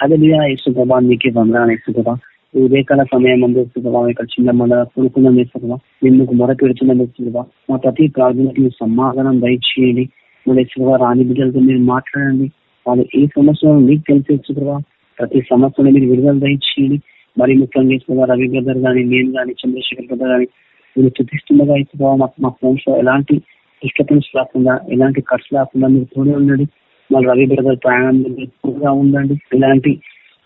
అదే ఇసుకబా నీకే వందనాలు ఇసుకబా ఈ ఉదయకాల సమయం అందు ఇక్కడ చిన్న మండల కొనుక్కున్నాం ఇసుకబా నిన్నుకు మొర పెడుతున్నాం మా ప్రతి ప్రార్థనకి మీరు సమాధానం దయచేయండి. మళ్ళీ ఇసుకబా రాని బిడ్డలతో మీరు మాట్లాడండి. వాళ్ళు ఏ సమస్యలను మీకు తెలిసి ఇసుకబా ప్రతి సమస్యను మీరు విడుదల దయచేయండి. మరి ముఖ్యంగా ఇసుకబా రవి బ్రదర్ కానీ నేను కానీ చంద్రశేఖర్ బ్రదర్ కానీ మీరు చూపిస్తుండగా ఇసుకబా మాకు మా ఫోన్స్లో ఎలాంటి డిస్టర్బెన్స్ రాకుండా ఎలాంటి ఖర్చు రాకుండా మీరు తోడే ఉండండి. మళ్ళీ రవి బ్రదర్ ప్రయాణం ఎక్కువగా ఉండండి. ఇలాంటి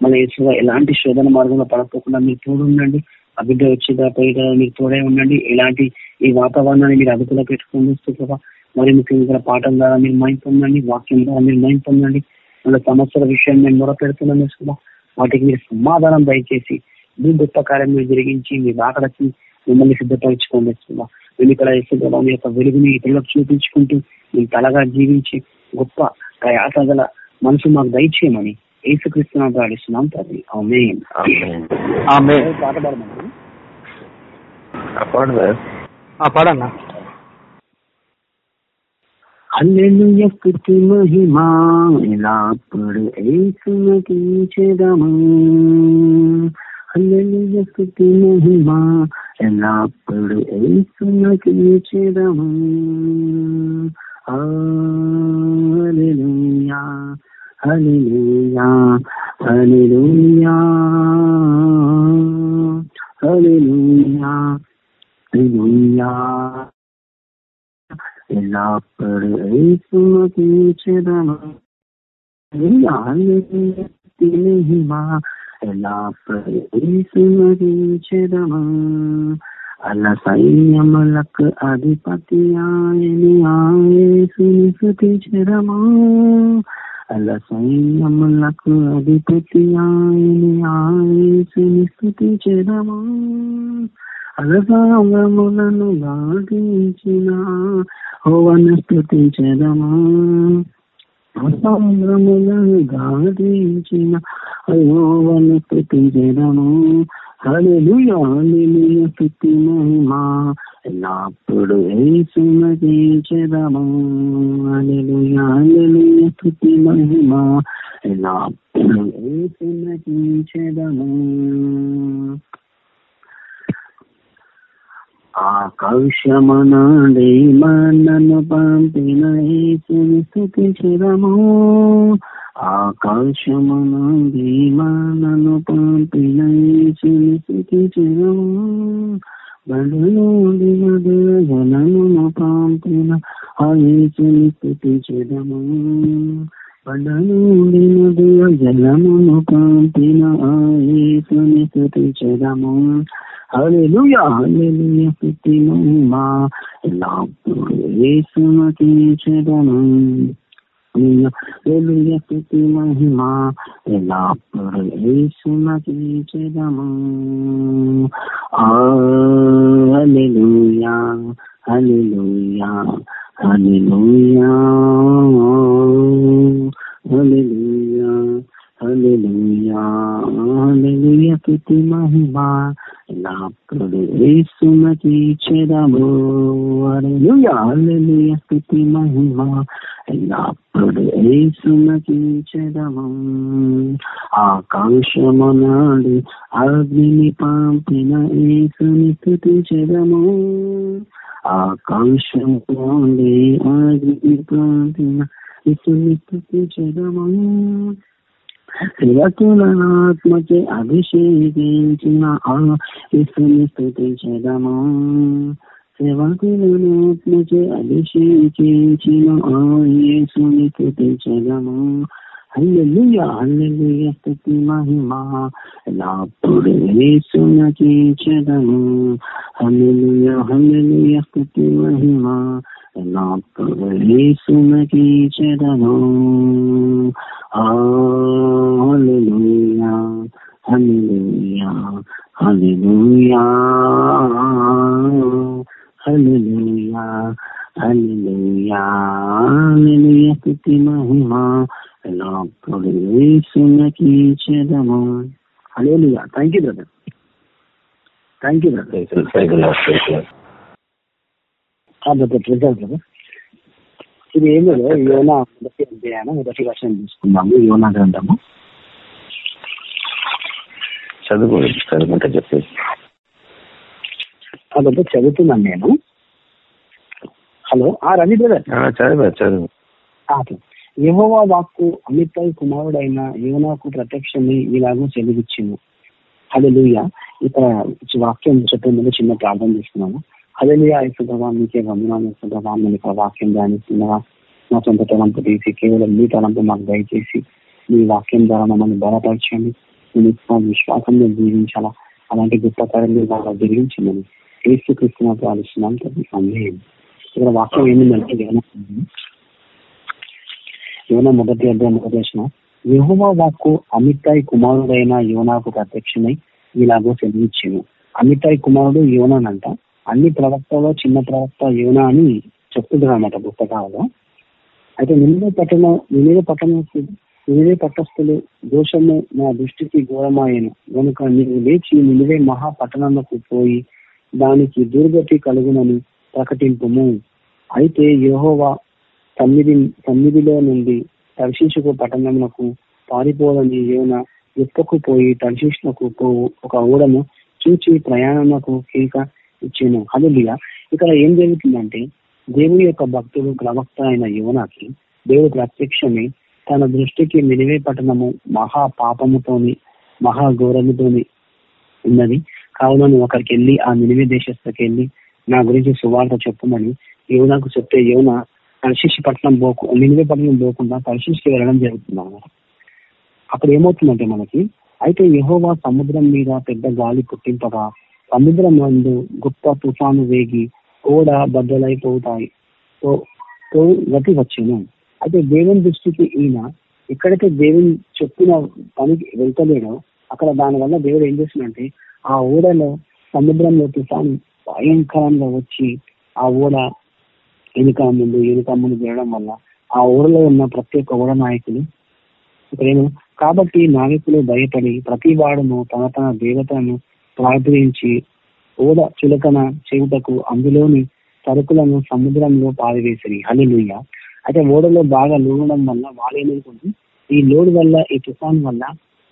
మళ్ళీ ఎక్కువగా ఎలాంటి శోధన మార్గంలో పడకపోకుండా మీరు తోడు ఉండండి. ఆ బిడ్డ వచ్చేదా పోయేదా మీరు తోడే ఉండండి. ఇలాంటి ఈ వాతావరణాన్ని మీరు అదుపులో పెట్టుకోండి. సుఖగా మరి ముఖ్యంగా పాఠం ద్వారా మీరు మైండ్ పొందండి. వాక్యం ద్వారా మీరు మైండ్ పొందండి. మన సమస్యల విషయం మేము మొర పెడుతున్నాం వాటికి మీరు సమాధానం దయచేసి మీ గొప్ప కార్యం మీరు జరిగించి మీ రాకడకి మిమ్మల్ని సిద్ధపరచుకోండి వేసుకున్నాం మేము ఇక్కడ వేసుకుంటాం మీ యొక్క వెలుగుని ఇతరులకు చూపించుకుంటూ మేము తలగా జీవించి గొప్ప ప్రయాస గల మనసు మాకు దయచేయమని ఏసుక్రీస్తున్నా ప్రార్థిస్తున్నాం తల్లి ఆమేన్. ఆమె పాట పాడన్నా. మహిమా ఎలాప్పుడు యేసునకి చేదము హల్లెలూయా స్తుతి మహిమా ఎలాప్పుడు యేసునకి చేదము హల్లెలూయా హల్లెలూయా హల్లెలూయా హల్లెలూయా హల్లెలూయా. ఎల్లప్పుడు యేసునకి చేదము ఎల్లప్పుడు అల సైన్యములకు అధిపతి ఆయని ఆయేసుని స్థుతించడము అల సైన్యములకు అధిపతి ఆయని ఆయేసుని స్థుతించడము అలసాంగములను దాటించిన హోవన స్థుతించదమా అసాంగములను దాటించిన హోవన స్థుతించదము హల్లెలూయా హల్లెలూయా స్తుతి మహిమా. ఎల్లప్పుడు యేసునకి చెదము హల్లెలూయా హల్లెలూయా స్తుతి మహిమా. ఎల్లప్పుడు యేసునకి చెదము ఆకాశమనాడే మనను పంపిన యేసుని స్థుతించదము ఆకాశమనాడే మనను పంపిన యేసుని స్థుతించదము బడులోడి జనమును పంపిన ఆ యేసుని స్థుతించదము బడులోడి మధుర జలమును పంపిన ఆ యేసుని హల్లెలూయా హల్లెలూయా స్తుతి మహిమా ఎల్లప్పుడు యేసునకి చెదము హల్లెలూయా స్తుతి మహిమా ఎల్లప్పుడు యేసునకి చెదము హల్లెలూయా హల్లెలూయా హల్లెలూయా. హల్లెలూయా హల్లెలూయా హల్లెలూయా స్తుతి మహిమా. ఎల్లప్పుడు యేసునకి చెదము హల్లెలూయా హల్లెలూయా స్తుతి మహిమ. ఎల్లప్పుడు యేసునకి చెదము ఆకాశమునాడు అగ్నిని పంపిన యేసుని స్తుతి చెదము ఆకాశముండి పంపిన యేసుని స్తుతి చెదము అభిషేకించిన ఆ యేసుని స్థుతించదము సేవకులను ఆత్మచే అభిషేకించిన ఆ యేసుని స్థుతించదము హల్లెలూయా హల్లెలూయా స్తుతి మహిమా ఎల్లప్పుడు యేసునకి చెదము హల్లెలూయా హల్లెలూయా స్తుతి మహిమా ఎల్లప్పుడు యేసునకి చెదము హల్లెలూయా హల్లెలూయా హల్లెలూయా హల్లెలూయా హల్లెలూయా హల్లెలూయా స్తుతి మహిమా ఎల్లప్పుడు యేసునకి చెదము హల్లెలూయా thank you brother thank you brother brother brother ఇది ఏం లేదు యోనా మొదటి అధ్యాయం మొదటి వర్షం తీసుకున్నాము యోనా గ్రంథము. చదువు చదువుకుంటే చెప్పేసి కాబట్టి చదువుతున్నాను నేను. హలో ఆ రవి బ్రదర్ చదువు చదువు. యహోవా వాక్కు అమితాయి కుమారుడైన యోనాకు ప్రత్యక్షమై ఇలాగూ చెలిగిచ్చింది హలలుయ ఇక్కడ వాక్యం చెప్పే ముందు చిన్న ప్రార్థన చేస్తున్నాము. హలలుయ ఇసుగవా మీకే వందనాలు ఇసుగవా నేను ఇక్కడ వాక్యం ధ్యానిస్తున్నావా మా సొంత తలంపు తీసి కేవలం మీ తలంపు మాకు దయచేసి మీ వాక్యం ద్వారా మమ్మల్ని బలపరచండి. నేను ఇచ్చిన విశ్వాసంలో జీవించాలా? అలాంటి గొప్ప కార్యాలు బాగా జరిగించిందని క్రీస్తు క్రీస్తున్నా ప్రార్థిస్తున్నాం. ఇక్కడ వాక్యం ఏమిందంటే యోన మొదటి అధ్యాయం మొదటి యహోవా వాక్కు అమితాయి కుమారుడైన యోనాకు ప్రత్యక్షమై ఇలాగో సెలవిచ్చాను అమితాయి కుమారుడు యోనానంట అన్ని ప్రవక్తలో చిన్న ప్రవక్త యోనా అని చెప్తున్నారు అన్నమాట పుస్తకాలలో. అయితే నిన్నే పట్టణ నిన్నే పట్టణ నిన్నే పట్టస్థులు దోషము నా దృష్టికి ఘోరమాయను. కనుక నీవు లేచి నిలువే మహా పట్టణంలోకి పోయి దానికి దుర్గతి కలుగునని ప్రకటింపుము. అయితే యహోవా తమ్మిది తమ్మిదిలో నుండి తర్శీషుకు పట్టణమునకు పారిపోవాలని యోన ఎప్పకు పోయి తర్శీషులకు పోవు. ఒక ఊడను చూచి ప్రయాణమునకు కీక ఇచ్చాను. హలులియా ఇక్కడ ఏం జరుగుతుందంటే దేవుని యొక్క భక్తుడు ప్రవక్త అయిన యువనకి దేవుడు ప్రత్యక్షమే తన దృష్టికి నిలివే పట్టణము మహా పాపముతోని మహా ఘోరముతోని ఉన్నది. కావున నువ్వు అక్కడికి వెళ్ళి ఆ నిలివే దేశస్థకి వెళ్ళి నా గురించి సువార్త చెప్పమని యువనకు చెప్తే యువన పరిశిష్టి పట్టణం పోకు నిలివే పట్టణం పోకుండా పరిశిష్టికి వెళ్ళడం జరుగుతుంది అన్నమాట అక్కడ ఏమవుతుందంటే మనకి అయితే యహోవా సముద్రం మీద పెద్ద గాలి పుట్టింపగా సముద్రం నందు గొప్ప తుఫాను వేగి ఓడ బద్దలైపోతాయి. గతి వచ్చాను. అయితే దేవుని దృష్టికి ఈయన ఎక్కడైతే దేవుని చెప్పిన పనికి వెళ్తలేడో అక్కడ దానివల్ల దేవుడు ఏం చేస్తుందంటే ఆ ఓడలో సముద్రంలో తుఫాను భయంకరంగా వచ్చి ఆ ఓడ వెనుక ముందు వెనుక ముందు తినడం వల్ల ఆ ఊరిలో ఉన్న ప్రతి ఒక్క ఊర నాయకులు ఇక్కడేమో కాబట్టి నాయకులు భయపడి ప్రతి వాడును తన తన దేవతను ప్రార్థించి ఓడ చులకన చేయుటకు అందులోని సరుకులను సముద్రంలో పారివేసిరి హలిలుయ్య అయితే ఓడలో బాగా లోడడం వల్ల వాళ్ళేమనుకుంటే ఈ లోడ్ వల్ల ఈ తుఫాన్ వల్ల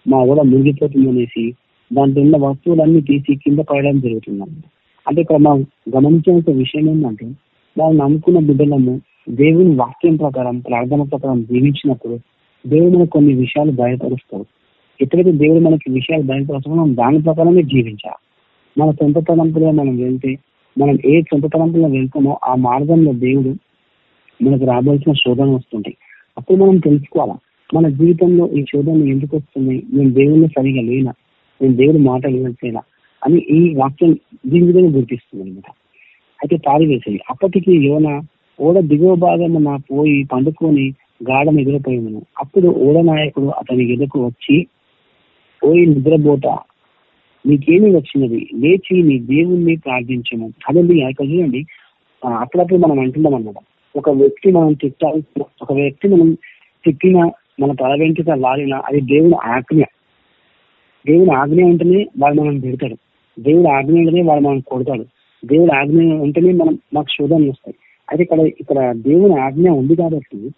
మా ఓడ మునిగిపోతుందనేసి దాంట్లో ఉన్న వస్తువులన్నీ తీసి కింద పడడం జరుగుతుంది అంటే ఇక్కడ మనం గమనించిన విషయం ఏంటంటే దాన్ని నమ్ముకున్న బిడ్డలను దేవుని వాక్యం ప్రకారం ప్రార్థన ప్రకారం జీవించినప్పుడు దేవుడు మనకు కొన్ని విషయాలు బయలుపరుస్తాడు. ఎప్పుడైతే దేవుడు మనకి విషయాలు బయటపరుస్తాడో మనం దాని ప్రకారమే జీవించాలి. మన సొంత తలంపులో మనం వెళ్తే మనం ఏ సొంత తలంపులో వెళ్తామో ఆ మార్గంలో దేవుడు మనకు రాబోల్సిన శోధన వస్తుంటాయి. అప్పుడు మనం తెలుసుకోవాలా మన జీవితంలో ఈ శోధనలు ఎందుకు వస్తున్నాయి నేను దేవుళ్ళు సరిగా లేనా? నేను దేవుడి మాట వినట్లేనా? అని ఈ వాక్యం దీని విధంగా గుర్తిస్తుంది అనమాట అయితే పారివేసేది అప్పటికి యోన ఓడ దిగువ భాగం పోయి పండుకొని గాఢం ఎదురుపోయింది అప్పుడు ఓడ నాయకుడు అతని ఎదుకు వచ్చి పోయి నిద్రపోట నీకేమి వచ్చినది? లేచి నీ దేవుణ్ణి ప్రార్థించము. అదండి ఇక్కడ చూడండి అప్పుడప్పుడు మనం అంటున్నాం అన్నమాట. ఒక వ్యక్తి మనం తిట్టాలి ఒక వ్యక్తి మనం తిట్టిన మన తల వెంట్రుక లారిన అది దేవుని ఆజ్ఞ. దేవుని ఆజ్ఞ అంటేనే వాడు మనం పెడతాడు దేవుడు ఆజ్ఞ అంటేనే వాడు మనం కొడతాడు. దేవుడు ఆజ్ఞ ఉంటేనే మనం మాకు శోధనలు వస్తాయి. అయితే ఇక్కడ ఇక్కడ దేవుని ఆజ్ఞ ఉంది కాబట్టి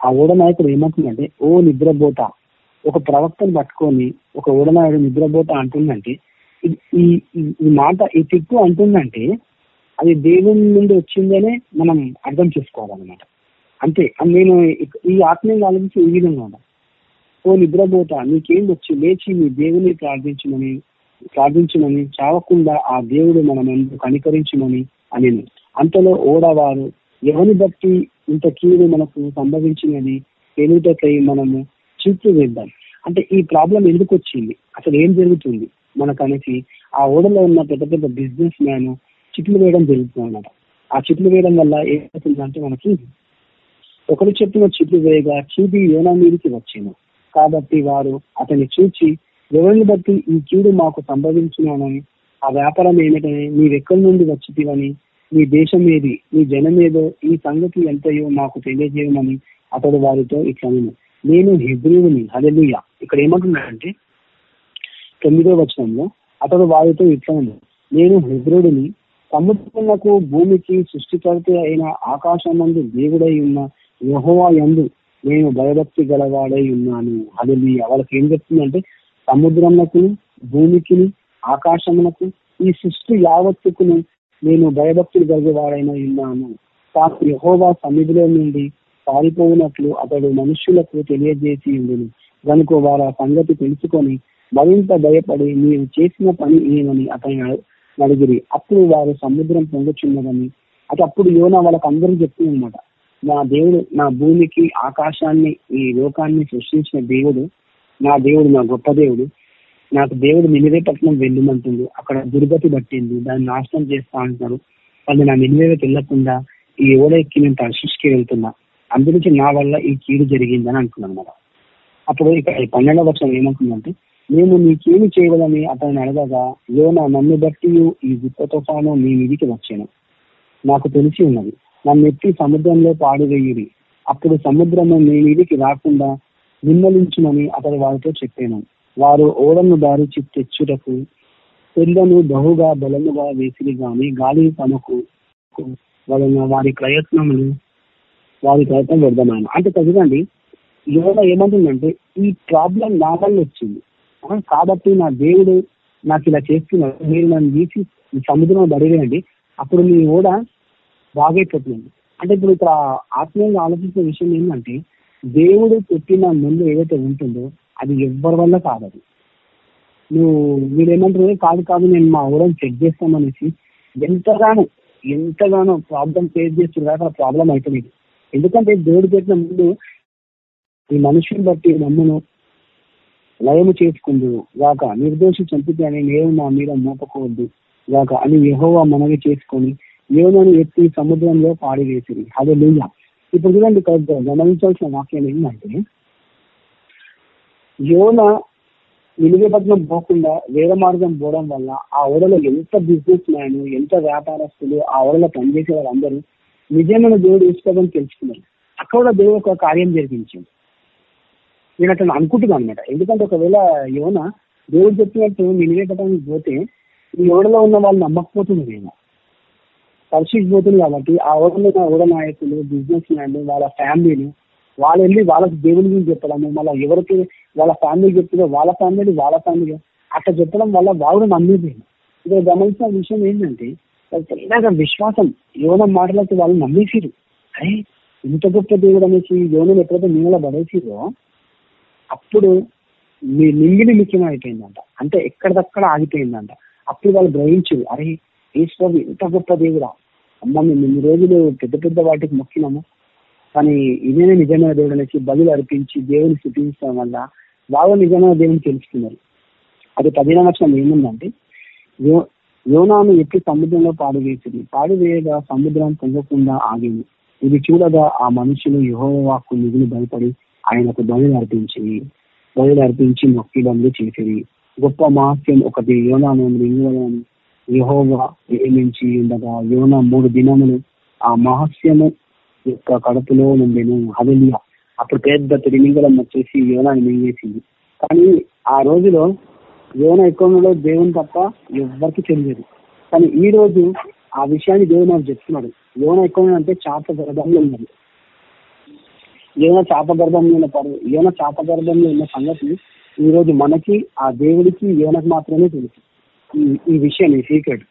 ఆ ఓడనాయకుడు ఏమంటుందంటే ఓ నిద్రబోట ఒక ప్రవక్తను పట్టుకొని ఒక ఓడనాయుడు నిద్రబోట అంటుందంటే ఈ ఈ- మాట ఈ తిట్టు అంటుందంటే అది దేవుని నుండి వచ్చిందనే మనం అర్థం చేసుకోవాలన్నమాట. అంతే. నేను ఈ ఆత్మీయ ఆలోచించి ఈ విధంగా ఉన్నా ఓ నిద్రబోట నీకేం వచ్చి లేచి నీ దేవుని ప్రార్థించమని ప్రార్థించమని చావకుండా ఆ దేవుడు మన ముందు కనికరించమని అనిను. అంతలో ఓడవారు ఎవరిని బట్టి ఇంత కీడు మనకు సంభవించినది? తెలియటకై మనము చూపు వేద్దాం. అంటే ఈ ప్రాబ్లం ఎందుకు వచ్చింది అసలు ఏం జరుగుతుంది? మనకనేసి ఆ ఓడలో ఉన్న పెద్ద పెద్ద బిజినెస్ మ్యాన్ చిట్లు వేయడం జరుగుతుంది అనమాట ఆ చిట్లు వేయడం వల్ల ఏమవుతుందంటే మనకి ఒకరు చెప్పిన చిట్లు వేయగా చీటి యోనా మీదకి వచ్చింది. కాబట్టి వారు అతన్ని చూచి ఎవరిని బట్టి ఈ కీడు మాకు సంభవించినానని ఆ వ్యాపారం ఏమిటని నీవెక్కడి నుండి వచ్చితివని నీ దేశం ఏది నీ జనం ఏదో ఈ సంగతి ఎంతయో మాకు తెలియజేయమని అతడు వారితో ఇట్లా నేను హిబ్రూని హలెలుయ ఇక్కడ ఏమంటున్నాడంటే తొమ్మిదో వచనంలో అతడు వారితో ఇట్లా ఉంది నేను హిబ్రుడిని సముద్రములకు భూమికి సృష్టికర్త అయిన ఆకాశం నందు దేవుడై ఉన్న యహోవా యందు నేను భయభక్తి గలవాడై ఉన్నాను. అది వాళ్ళకి ఏం చెప్తుందంటే సముద్రములకు భూమికి ఆకాశమునకు ఈ సృష్టి యావత్తుకును నేను భయభక్తులు కలిగేవాడైన ఉన్నాను. తాను యహోవా సన్నిధిలో నుండి పారిపోయినట్లు అతడు మనుష్యులకు తెలియజేసి ఉండును. కనుక వారు ఆ సంగతి తెలుసుకొని మరింత భయపడి మీరు చేసిన పని ఏమని అతని అడిగిరి అప్పుడు వారు సముద్రం పొంగుచున్నదని. అది అప్పుడు యోన వాళ్ళకి అందరూ చెప్తుందన్నమాట నా దేవుడు నా భూమికి ఆకాశాన్ని ఈ లోకాన్ని సృష్టించిన దేవుడు నా దేవుడు నా గొప్ప దేవుడు నాకు దేవుడు నినివే పట్టణం వెళ్ళమంటుంది. అక్కడ దుర్గతి పట్టింది. దాన్ని నాశనం చేస్తా అంటున్నారు. వాళ్ళు నా నినివేకి వెళ్ళకుండా ఈ ఓడ ఎక్కి నేను తర్శిష్కి వెళ్తున్నా. అందుకే నా వల్ల ఈ కీడు జరిగిందని అంటున్నాను అనమాట అప్పుడు ఇక్కడ పన్నెండవ వర్షం ఏమంటుందంటే మేము నీకేమి చేయగలని అతన్ని అడగగా యోన నన్ను బట్టి ఈ గుప్ప తుఫాను నీ మీదికి వచ్చాను. నాకు తెలిసి ఉన్నది. నన్ను ఎత్తి సముద్రంలో పాడివేయుడి. అప్పుడు సముద్రము నీ మీదికి రాకుండా నిమ్మలించుమని అతడు వారితో చెప్పాను. వారు ఓడను దారిచి తెచ్చుటకు తెల్లను బహుగా బలముగా వేసిరి గాని గాలి తమకు వలన వారి ప్రయత్నములు వారి ప్రయత్నం వ్యర్థమైన. అంటే చదవండి యోగా ఏమంటుందంటే ఈ ప్రాబ్లం నా వల్ల వచ్చింది. కాబట్టి నా దేవుడు నాకు ఇలా చేస్తున్నాడు. మీరు నన్ను తీసి సముద్రం పడివేయండి అప్పుడు మీ ఓడ బాగైపోతుంది. అంటే ఇప్పుడు ఇక్కడ ఆత్మీయంగా ఆలోచించిన విషయం ఏంటంటే దేవుడు పెట్టిన మందు ఏదైతే ఉంటుందో అది ఎవ్వరి వల్ల కాదది. నువ్వు వీళ్ళు కాదు కాదు నేను మా ఊరని చెక్ చేస్తామనేసి ఎంతగానో ఎంతగానో ప్రాబ్లం ఫేస్ చేస్తున్నారు ఆ ప్రాబ్లం అవుతుంది ఎందుకంటే దేవుడు పెట్టిన ముందు ఈ మనుషుని బట్టి నమ్మును లయము చేసుకుందు గాక నిర్దోషి చంపితే అని నేను నా మీద మోపకూడదు గాక అని యహోవా మనవి చేసుకొని యోనను ఎత్తి సముద్రంలో పాడివేసిరి అదే లూయా ఇప్పుడు చూడండి ఇక్కడ గమనించాల్సిన వాక్యం ఏంటంటే యోన నిలువపట్నం పోకుండా వేరే మార్గం పోవడం వల్ల ఆ ఓడలో ఎంత బిజినెస్ మ్యాన్ ఎంత వ్యాపారస్తులు ఆ ఓడలో పనిచేసే వాళ్ళందరూ నిజమైన దేవుడు ఇష్టపడని తెలుసుకున్నారు. అక్కడ దేవుడు ఒక కార్యం జరిగించింది నేను అట్లా అనుకుంటున్నాను అనమాట ఎందుకంటే ఒకవేళ యోన దేవుడు చెప్పినట్టు నిలివేపడానికి పోతే ఈ ఓడలో ఉన్న వాళ్ళు నమ్మకపోతుంది నేను పరిశీలిపోతుంది కాబట్టి ఆ ఓడలో ఓడ నాయకులు బిజినెస్ మ్యాన్లు వాళ్ళ ఫ్యామిలీని వాళ్ళు వెళ్ళి వాళ్ళకి దేవుడి గురించి చెప్పడము మళ్ళీ ఎవరికి వాళ్ళ ఫ్యామిలీ చెప్తుందో వాళ్ళ ఫ్యామిలీ వాళ్ళ ఫ్యామిలీ అట్లా చెప్పడం వల్ల వాళ్ళు నమ్మిపోయింది ఇక్కడ గమనించిన విషయం ఏంటంటే తెల్లగా విశ్వాసం యోన మాటలకి వాళ్ళు నమ్మేసిరు అరే ఇంత గొప్ప దేవుడు అనేసి యోనం ఎప్పుడైతే నీళ్ళ పడేసిరో అప్పుడు మీ నింగిని మిక్యం అయిపోయిందంట అంటే ఎక్కడిదక్కడ ఆగిపోయిందంట. అప్పుడు వాళ్ళు గ్రహించారు అరే ఈశ్వరు ఇంత గొప్ప దేవుడా? అమ్మ మేము ఇన్ని రోజులు పెద్ద పెద్ద వాటికి మొక్కినాము. కానీ ఇదేనే నిజమైన దేవుడు అనేసి బదులు అర్పించి దేవుని స్థుతించడం వల్ల బాగా నిజమైన దేవుని తెలుసుకున్నారు. అది పదిహేను లక్షణం ఏముందంటే యో యోనాను ఎత్తి సముద్రంలో పాడువేసింది పాడువేయగా సముద్రం పొంగకుండా ఆగింది. ఇది చూడగా ఆ మనుషులు యుహోవాకు మిగులు భయపడి ఆయనకు బలి అర్పించి బలి అర్పించి మొక్కి బంధు గొప్ప మహాస్యం ఒకటి యోనాను మృంగులను యహోవా నియమించి ఉండగా యోన మూడు దినములు ఆ మహస్యము యొక్క కడుపులో నుండెను. హదలియా అప్పుడు పెద్ద తిరిమింగలం వచ్చేసి యోన మింగేసింది కానీ ఆ రోజులో యోన ఎక్కువలో దేవుని తప్ప ఎవరికి తెలియదు. కానీ ఈ రోజు ఆ విషయాన్ని దేవుడు నాకు చెప్తున్నాడు. యోన ఎక్కువ అంటే చాప గర్భంలో ఉన్నది. యోన చాప గర్భంలో ఉన్న పరు యోన చాప గర్భంలో ఉన్న సంగతి ఈ రోజు మనకి ఆ దేవుడికి యోనకు మాత్రమే తెలుసు. ఈ- విషయం ఈ సీక్రెట్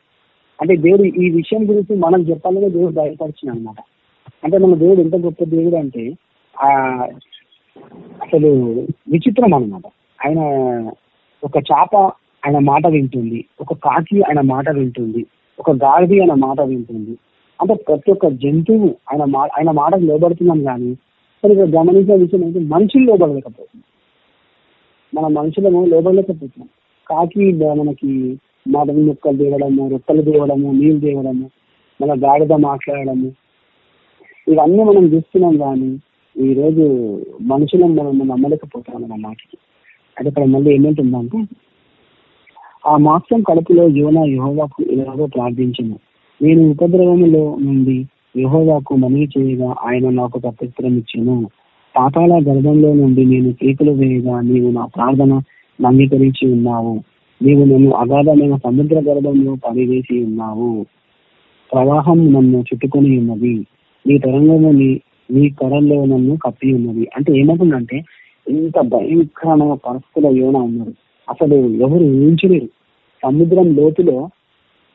అంటే దేవుడు ఈ విషయం గురించి మనం చెప్పాలని దేవుడు బయటపరిచిన అనమాట అంటే మన దేవుడు ఎంత గొప్ప దేవుడు అంటే ఆ అసలు విచిత్రం అన్నమాట. ఆయన ఒక చేప ఆయన మాట వింటుంది ఒక కాకి ఆయన మాట వింటుంది ఒక గాడిది ఆయన మాట వింటుంది. అంటే ప్రతి ఒక్క జంతువు ఆయన మా ఆయన మాటకు లోబడుతున్నాం కానీ మరి ఇక్కడ గమనించే విషయం ఏంటి? మనుషులు లోబడలేకపోతున్నాం మన మనుషులను లోబడలేకపోతున్నాం. కాకి మనకి మాటలు మొక్కలు దేవడము రొట్టెలు దేవడము నీళ్ళు దేవడము మన గాడిద మాట్లాడడము. ఇవన్నీ మనం చూస్తున్నాం కానీ ఈ రోజు మనుషులను మనం నమ్మలేకపోతున్నాం మన మాటకి. అయితే ఇక్కడ మళ్ళీ ఏమంటుందంటే ఆ మాసం కడుపులో యోన యహోవాకు ఇలాగో ప్రార్థించను. నేను ఉపద్రవములో నుండి యహోవాకు మనవి చేయగా ఆయన నాకు ప్రత్యుత్తరం ఇచ్చాను పాతాల గర్భంలో నుండి నేను కేకులు వేయగా నీవు నా ప్రార్థన అంగీకరించి ఉన్నావు. నీవు నన్ను అగాధమైన సముద్ర గర్భంలో పనిచేసి ఉన్నావు. ప్రవాహం నన్ను చుట్టుకొని ఉన్నది. నీ తరంగము నీ నీ కరంలో నన్ను కప్పి ఉన్నది. అంటే ఏమవుతుందంటే ఇంత భయంకరమైన పరిస్థితుల యోన ఉన్నారు అసలు ఎవరు ఊహించలేరు. సముద్రం లోతులో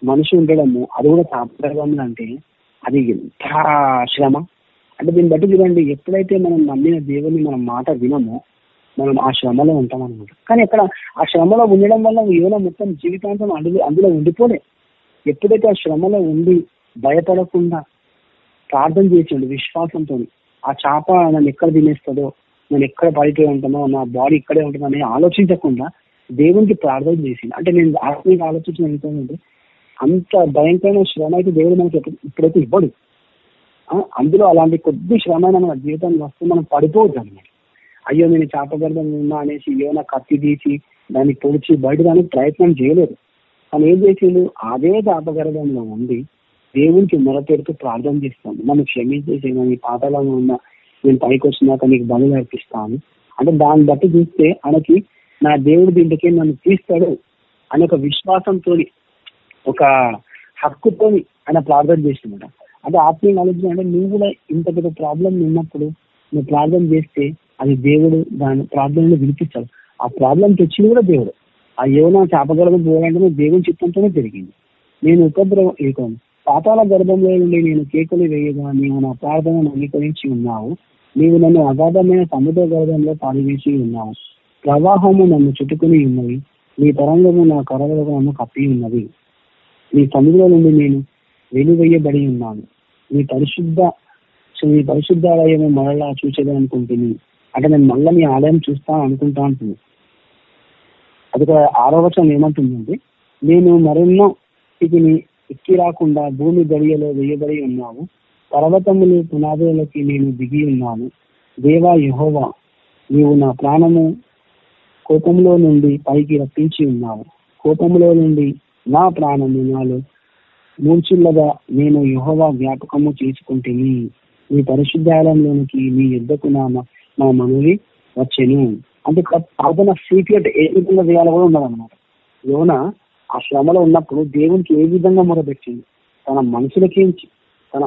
మనిషి ఉండడము అది కూడా తాపగర్భంలో అంటే అది ఎంత శ్రమ. అంటే దీన్ని బట్టి చూడండి ఎప్పుడైతే మనం నమ్మిన దేవుని మనం మాట వినమో మనం ఆ శ్రమలో ఉంటాం అనమాట కానీ అక్కడ ఆ శ్రమలో ఉండడం వల్ల యోన మొత్తం జీవితాంతం అందులో అందులో ఉండిపోలే. ఎప్పుడైతే ఆ శ్రమలో ఉండి భయపడకుండా ప్రార్థన చేసిండు విశ్వాసంతో ఆ చేప నన్ను ఎక్కడ తినేస్తుందో నేను ఎక్కడ పడిపోయి ఉంటానో నా బాడీ ఇక్కడే ఉంటుందో అని ఆలోచించకుండా దేవునికి ప్రార్థన చేసింది అంటే నేను ఆత్మీయ ఆలోచించిన ఏంటంటే అంత భయంకరమైన శ్రమ అయితే దేవుడు మనకి ఇప్పుడైతే ఇవ్వడు. అందులో అలాంటి కొద్ది శ్రమ మన జీవితంలో వస్తే మనం పడిపోవద్దు అనమాట అయ్యో నేను చేపగర్భం ఉన్నా అనేసి ఏమైనా కత్తి తీసి దాన్ని పొడిచి బయట దానికి ప్రయత్నం చేయలేదు. కానీ ఏం చేసిండు? అదే చేపగర్భంలో ఉండి దేవునికి మొరపెడుతూ ప్రార్థన చేస్తాను. నన్ను క్షమించేసేమో నీ పాతలో ఉన్న నేను పైకి వచ్చినాక నీకు బలు అర్పిస్తాను. అంటే దాన్ని బట్టి చూస్తే ఆయనకి నా దేవుడి దీంట్లోకి నన్ను తీస్తాడు అనే ఒక విశ్వాసంతో ఒక హక్కుతో ఆయన ప్రార్థన చేసిందట అంటే ఆత్మీయ ఆలోచన అంటే నువ్వు కూడా ఇంత పెద్ద ప్రాబ్లం ఉన్నప్పుడు నువ్వు ప్రార్థన చేస్తే అది దేవుడు దాని ప్రాబ్లంలో వినిపిస్తాడు ఆ ప్రాబ్లం తెచ్చింది కూడా దేవుడు. ఆ యోన చేపగలగ పోవాలంటే దేవుని చిత్తంతోనే జరిగింది. నేను ఉపద్రవం ఏకం పాతాల గర్భంలో నుండి నేను కేకలు వేయగా నీవు నా ప్రార్థనను అంగీకరించి ఉన్నావు. నీవు నన్ను అగాధమైన సముద్ర గర్భంలో పారివేసి ఉన్నావు. ప్రవాహము నన్ను చుట్టుకుని ఉన్నవి నీ తరంగము నా కరగలకు నన్ను కప్పి ఉన్నది. నీ సముద్రం నుండి నేను వెలువెయ్యబడి ఉన్నాను. నీ పరిశుద్ధ నీ పరిశుద్ధాలయము మరలా చూసేది అంటే నేను మళ్ళీ మీ ఆలయం చూస్తా అనుకుంటా అంటుంది. అది ఆరో వచనం ఏమంటుందండి నేను మరెన్నో స్థితిని ఎక్కి రాకుండా భూమి గడియలో వేయబడి ఉన్నావు. పర్వతములు పునాదులకి నేను దిగి ఉన్నాను. దేవా యహోవా నీవు నా ప్రాణము కోపంలో నుండి పైకి రప్పించి ఉన్నావు. కోపంలో నుండి నా ప్రాణము నాలో మూర్చిల్లగా నేను యహోవా జ్ఞాపకము చేసుకుంటేని. నీ పరిశుద్ధాలయంలోనికి నీ యుద్ధకు నా మన మనవి వచ్చేను. అంటే ఇక్కడ ప్రార్థన సీక్రెట్ ఏ విధంగా చేయాలో కూడా ఉన్నదన్నమాట యోన ఆ శ్రమలో ఉన్నప్పుడు దేవునికి ఏ విధంగా మొదలుపెట్టింది తన మనసులకి తన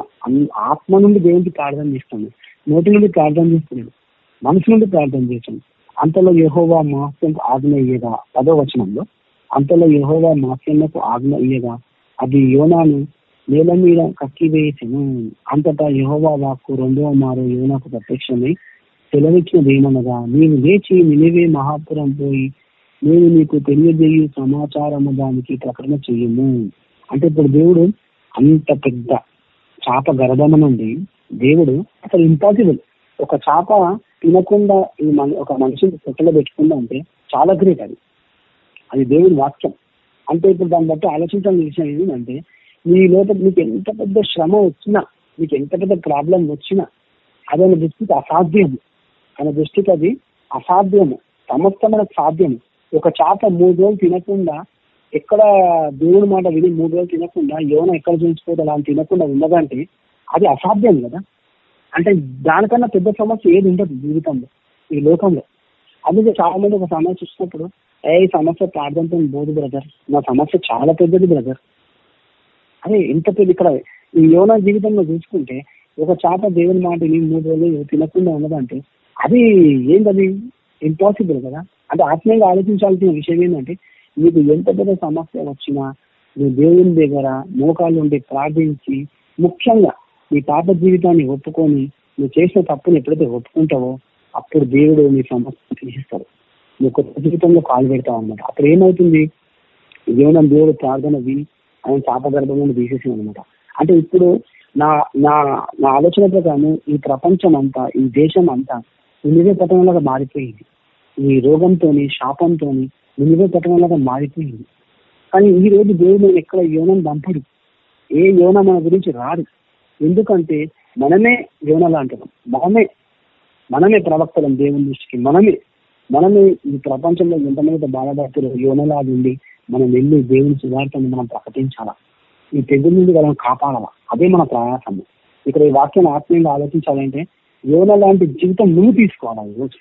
ఆత్మ నుండి దేవునికి ప్రార్థన చేస్తుంది నోటి నుండి ప్రార్థన చేస్తున్నాడు. మనసు నుండి ప్రార్థన చేస్తుంది అంతలో యహోవా మాస్యంకు ఆజ్ఞ ఇయ్యగా పదో వచనంలో అంతలో యహోవా మాస్యన్నకు ఆజ్ఞ ఇయ్యగా అది యోనాను నేల మీద కక్కివేసెను అంతటా యహోవా వాక్కు రెండవ మారు యోనాకు ప్రత్యక్షమై సెలవిచ్చినది ఏమనగా నేను లేచి నిలివే మహాపురం పోయి నేను నీకు తెలియజేయు సమాచారము దానికి ప్రకటన చెయ్యము. అంటే ఇప్పుడు దేవుడు అంత పెద్ద చాప గర్భం దేవుడు అసలు ఇంపాసిబుల్ ఒక చాప తినకుండా ఈ ఒక మనిషిని పొట్టలో పెట్టుకుందా అంటే చాలా గ్రేట్ అది. అది దేవుడి వాక్యం. అంటే ఇప్పుడు దాన్ని బట్టి ఆలోచించాల్సిన విషయం ఏంటంటే నీ లోపల నీకు ఎంత పెద్ద శ్రమ వచ్చినా నీకు ఎంత పెద్ద ప్రాబ్లం వచ్చినా అది దృష్టికి అసాధ్యం తన దృష్టికి అది అసాధ్యము. సమస్త మనకు సాధ్యము. ఒక చేప మూడు రోజులు తినకుండా ఎక్కడ దేవుడి మాట విని మూడు రోజులు తినకుండా యోన ఎక్కడ చూసిపోతే అలా తినకుండా ఉండదంటే అది అసాధ్యం కదా? అంటే దానికన్నా పెద్ద సమస్య ఏది ఉండదు జీవితంలో ఈ లోకంలో. అందుకే చాలా మంది ఒక సమస్య వచ్చినప్పుడు ఏ సమస్య ప్రార్థనతో బోధు బ్రదర్ నా సమస్య చాలా పెద్దది బ్రదర్ అదే ఎంత పెద్ద ఇక్కడ ఈ యోన జీవితంలో చూసుకుంటే ఒక చేప దేవుని మాటని మూడు రోజులు తినకుండా ఉన్నదంటే అది ఏంటది? ఇంపాసిబుల్ కదా. అంటే ఆత్మీయంగా ఆలోచించాల్సిన విషయం ఏంటంటే మీకు ఎంత పెద్ద సమస్య వచ్చినా మీ దేవుని దగ్గర మోకాళ్ళు ఉండి ప్రార్థించి ముఖ్యంగా నీ పాప జీవితాన్ని ఒప్పుకొని నువ్వు చేసిన తప్పుని ఎప్పుడైతే ఒప్పుకుంటావో అప్పుడు దేవుడు నీ సమస్య తీసిస్తాడు నువ్వు కొత్త జీవితంలో కాలు పెడతావు అనమాట అప్పుడు ఏమవుతుంది? ఏమైనా దేవుడు ప్రార్థన విని ఆయన చాప గర్భంలో అనమాట అంటే ఇప్పుడు నా నా నా ఆలోచన ప్రకారం ఈ ప్రపంచం అంతా ఈ దేశం అంతా నినివే పట్టణంలాగా మారిపోయింది. ఈ రోగంతోని శాపంతోని నినివే పట్టణంలాగా మారిపోయింది. కానీ ఈ రోజు దేవుడు ఎక్కడ యోనం పంపడు ఏ యోన మన గురించి రాదు. ఎందుకంటే మనమే యోనలా అంటున్నాం మనమే మనమే ప్రవక్తలం దేవుని దృష్టికి. మనమే మనమే ఈ ప్రపంచంలో ఎంతమంది బాధపడుతున్న యోనలాగా ఉండి మనం వెళ్ళి దేవుని సువార్తను మనం ప్రకటించాలా? ఈ తెగుల నుండి మనం కాపాడాలా? అదే మన ప్రయాసము. ఇక్కడ ఈ వాక్యాన్ని ఆత్మీయంగా ఆలోచించాలంటే యోన లాంటి జీవితం నువ్వు తీసుకోవాలి ఈరోజు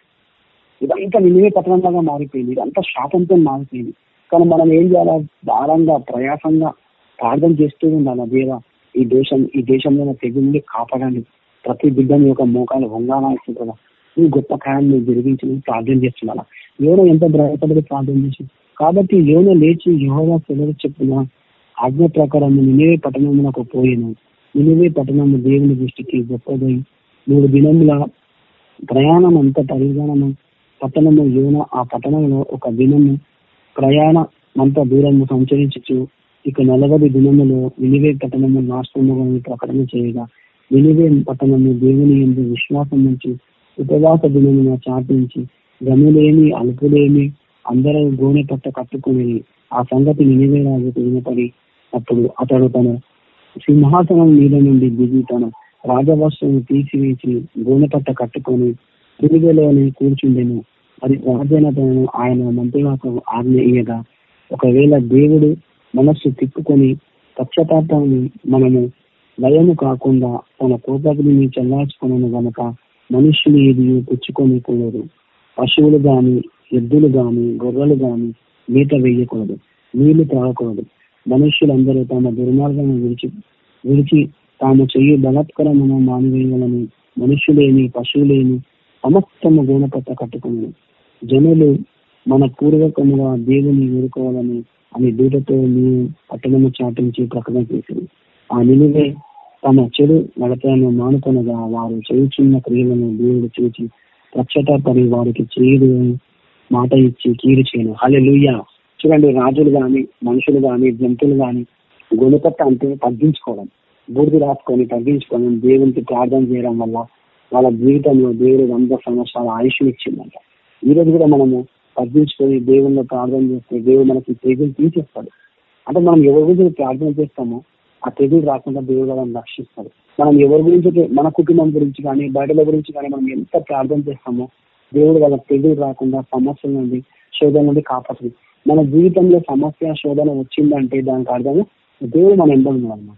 ఇదంతా నిన్నే పట్టణంలాగా మారిపోయింది. ఇదంతా శాపంతో మారిపోయింది. కానీ మనం ఏం చేయాలా? భారంగా ప్రయాసంగా ప్రార్థన చేస్తూ ఉండాలి? దేవ ఈ దేశం ఈ దేశంలో తెగుల్ని కాపాడండి. ప్రతి బిడ్డని యొక్క మోకాలు వంగానా కదా? నువ్వు గొప్ప కాయాన్ని జరిగించి ప్రార్థన చేస్తున్నారా యోన ఎంత భయపడి ప్రార్థన చేసి. కాబట్టి యోన లేచి యోగా సెలవు చెప్పిన ఆజ్ఞ ప్రకారం నినివే పట్టణమునకు పోయాను. నినివే పట్టణము దేవుని దృష్టికి గొప్పదై మూడు దినముల ప్రయాణం అంత పరిధానము పట్టణము యోన ఆ పట్టణంలో ఒక దినము ప్రయాణమంత దూరము సంచరించచ్చు ఇక నలభై దినములో వినివే పట్టణము నాశనము ప్రకటన చేయగా. వినివే పట్టణము దేవుని ఎందు విశ్వాసం నుంచి ఉపవాస దినమున చాటించి గనులేమి అలుపులేమి అందరూ గోనె పట్ట కట్టుకుని ఆ సంగతి నినివే రాజుకు వినపడి అప్పుడు అతడు తన సింహాసనం మీద నుండి దిగి తన రాజవస్తువును తీసివేసి గోనె పట్ట కట్టుకొని తిరిగేలోనే కూర్చుండెను. అది రాజనతను ఆయన మంత్రివాకు ఆజ్ఞ ఇయ్యగా. ఒకవేళ దేవుడు మనస్సు తిప్పుకొని పక్షపాతాన్ని మనము లయము కాకుండా తన కోపగ్ని చల్లార్చుకున్నాను గనక మనుషులు ఇది పుచ్చుకొని కూడదు పశువులు గాని ఎద్దులు గాని గొర్రెలు గాని మేత వేయకూడదు నీళ్ళు తాగకూడదు. మనుష్యులందరూ తమ దుర్మార్గాన్ని విడిచి విడిచి తాము చెయ్యి బలాత్కరమును మానివేయాలని మనుషులేని పశువులేని సమస్తము గుణపట్ట కట్టుకుని జనులు మన పూర్వకముగా దేవుని ఎదుర్కోవాలని అని దూడతో నీవు పట్టణము చాటించి ప్రకటన చేసింది ఆ నిలువే తమ చెడు నడతలను మానుకొనగా వారు చేయుచున్న క్రియలను దేవుడు చూచి పడి వారికి చేయడు మాట ఇచ్చి కీడు చేయను. హలెలుయ్య చూడండి రాజులు గాని మనుషులు గాని జంతువులు గాని గుణపట్ట అంటే తగ్గించుకోవడం. బూడిది రాసుకొని తగ్గించుకొని దేవునికి ప్రార్థన చేయడం వల్ల వాళ్ళ జీవితంలో దేవుడు వంద సంవత్సరాల ఆయుష్ ఇచ్చిందంట. ఈ రోజు కూడా మనము తగ్గించుకొని దేవుణ్ణి ప్రార్థన చేస్తే దేవుడు మనకి తెగులు తీసేస్తాడు అంటే మనం ఎవరి గురించి ప్రార్థన చేస్తామో ఆ తెగులు రాకుండా దేవుడు వాళ్ళని రక్షిస్తాడు. మనం ఎవరి గురించి మన కుటుంబం గురించి కానీ బయటల గురించి కానీ మనం ఎంత ప్రార్థన చేస్తామో దేవుడు వాళ్ళ తెగులు రాకుండా సమస్యల నుండి శోధన నుండి కాపాడుతుంది. మన జీవితంలో సమస్య శోధన వచ్చిందంటే దానికి అర్థం దేవుడు మన ఎంత ఉన్నాడు అనమాట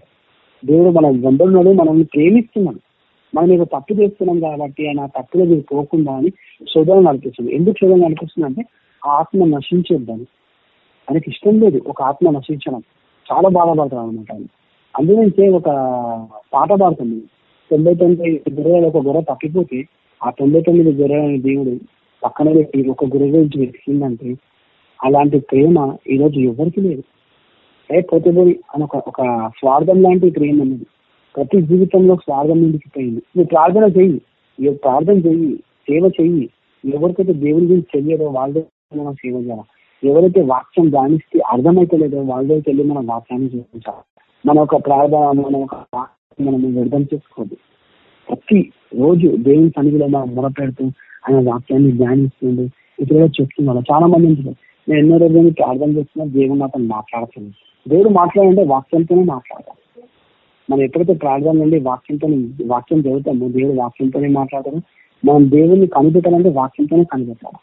దేవుడు మన వెంబడినాడు మనల్ని ప్రేమిస్తున్నాడు. మనం ఏదో తప్పు చేస్తున్నాం కాబట్టి ఆయన తప్పులో మీరు పోకుండా అని శోధన నడిపిస్తుంది. ఎందుకు శోధన నడిపిస్తుంది అంటే ఆత్మ నశించేద్దాం. ఆయనకి ఇష్టం లేదు ఒక ఆత్మ నశించడం. చాలా బాధపడతాడు అనమాట ఆయన. అందుకే ఒక పాట పాడుతుంది. తొంభై తొమ్మిది గొర్రెలు ఒక గొర్రె తప్పిపోతే ఆ తొంభై తొమ్మిది గొర్రెలని దేవుడు పక్కన పెట్టి ఒక గొర్రె గురించి వెతికిందంటే అలాంటి ప్రేమ ఈరోజు ఎవరికి లేదు. ఏ పోతే అని ఒక ఒక స్వార్థం లాంటి ప్రేమ అనేది ప్రతి జీవితంలో స్వార్థం నిలిచిపోయింది పోయింది? నువ్వు ప్రార్థన చెయ్యి. నువ్వు ప్రార్థన చెయ్యి. సేవ చెయ్యి. ఎవరికైతే దేవుడి గురించి తెలియదో వాళ్ళ మనం సేవ చేయాలి? ఎవరైతే వాక్యం ధ్యానిస్తే అర్థమైతలేదో వాళ్ళ వెళ్ళి మనం వాక్యాన్ని చూపించాలి? మన ఒక ప్రార్థన మన ఒక మనం వ్యర్థం చేసుకోవద్దు. ప్రతి రోజు దేవుని సన్నిధిలో మనం మొరపెడుతూ ఆయన వాక్యాన్ని ధ్యానిస్తుండే. ఇప్పుడు చెప్తున్నాడు చాలా మంది నేను ఎన్నో రోజులు ప్రార్థన చేస్తున్నా దేవుడు నాతో మాట్లాడుతున్నాను దేవుడు మాట్లాడంటే వాక్యంతోనే మాట్లాడతాం. మనం ఎప్పుడైతే ప్రార్థన నుండి వాక్యంతో వాక్యం చదువుతామో దేవుడు వాక్యంతోనే మాట్లాడతారు మనం దేవుడిని కనిపెట్టాలంటే వాక్యంతోనే కనిపెట్టాలి.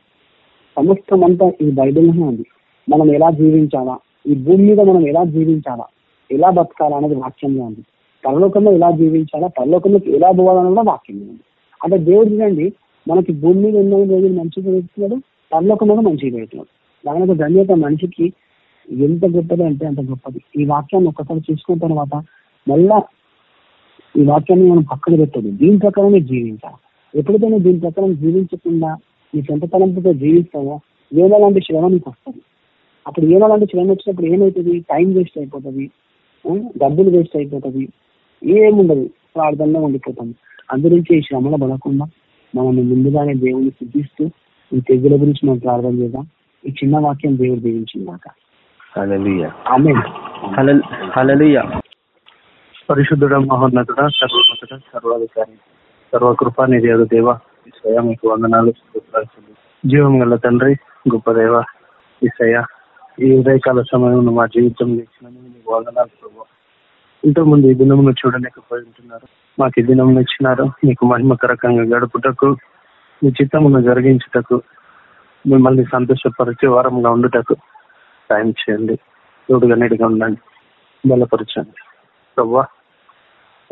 సమస్తం అంతా ఈ బైబిల్లోనే ఉంది. మనం ఎలా జీవించాలా? ఈ భూమి మీద మనం ఎలా జీవించాలా? ఎలా బతకాలా అనేది వాక్యంలో ఉంది. పరలోకంలో ఎలా జీవించాలా? పరలోకంలోకి ఎలా పోవాలని కూడా వాక్యంలో ఉంది. అంటే దేవుడు చూడండి మనకి భూమి మీద ఉన్న రోజులు మంచిగా పెడుతున్నాడు పరలోకంలో మంచిగా పెడుతున్నాడు దాని ధన్యత మనిషికి ఎంత గొప్పది అంటే అంత గొప్పది. ఈ వాక్యాన్ని ఒక్కసారి చూసుకున్న తర్వాత మళ్ళా ఈ వాక్యాన్ని మనం పక్కన పెట్టదు దీని ప్రకారమే జీవించాలి. ఎప్పుడైతే దీని ప్రకారం జీవించకుండా నీ సొంత తలంపుతో జీవిస్తావో ఏదో లాంటి శ్రమ నీకు వస్తుంది. అప్పుడు ఏదో లాంటి శ్రమ వచ్చినప్పుడు ఏమవుతుంది? టైం వేస్ట్ అయిపోతుంది. డబ్బులు వేస్ట్ అయిపోతుంది. ఏముండదు. ప్రార్థనలో ఉండిపోతాం. అందరించి ఈ శ్రమలో పడకుండా మనల్ని ముందుగానే దేవుని సిద్ధిస్తూ ఈ తెగుల గురించి మనం ప్రార్థన చేద్దాం. ఈ చిన్న వాక్యం దేవుడు దీవించింది పరిశుద్ధుడ మహోన్నతుడ సర్వోన్నతుడ సర్వాధికారి సర్వకృపానిధి అదు దేవ ఈసయ మీకు వందనాలు జీవం గల తండ్రి గొప్ప దేవ ఈసయ ఈ ఉదయకాల సమయంలో మా ఇచ్చిన మీకు వందనాలు ప్రభు. ఇంతకుముందు ఈ దినమును చూడలేకపోయి ఉంటున్నారు. మాకు ఈ దినమును ఇచ్చినారు. మీకు మహిమకరకంగా గడుపుటకు మీ చిత్తమును జరిగించుటకు మిమ్మల్ని సంతోషపరిచే వారంగా ఉండుటకు. సాయం చేయండి. తోడుగా నీటిగా ఉండండి. బలపరచండి. ప్రవ్వా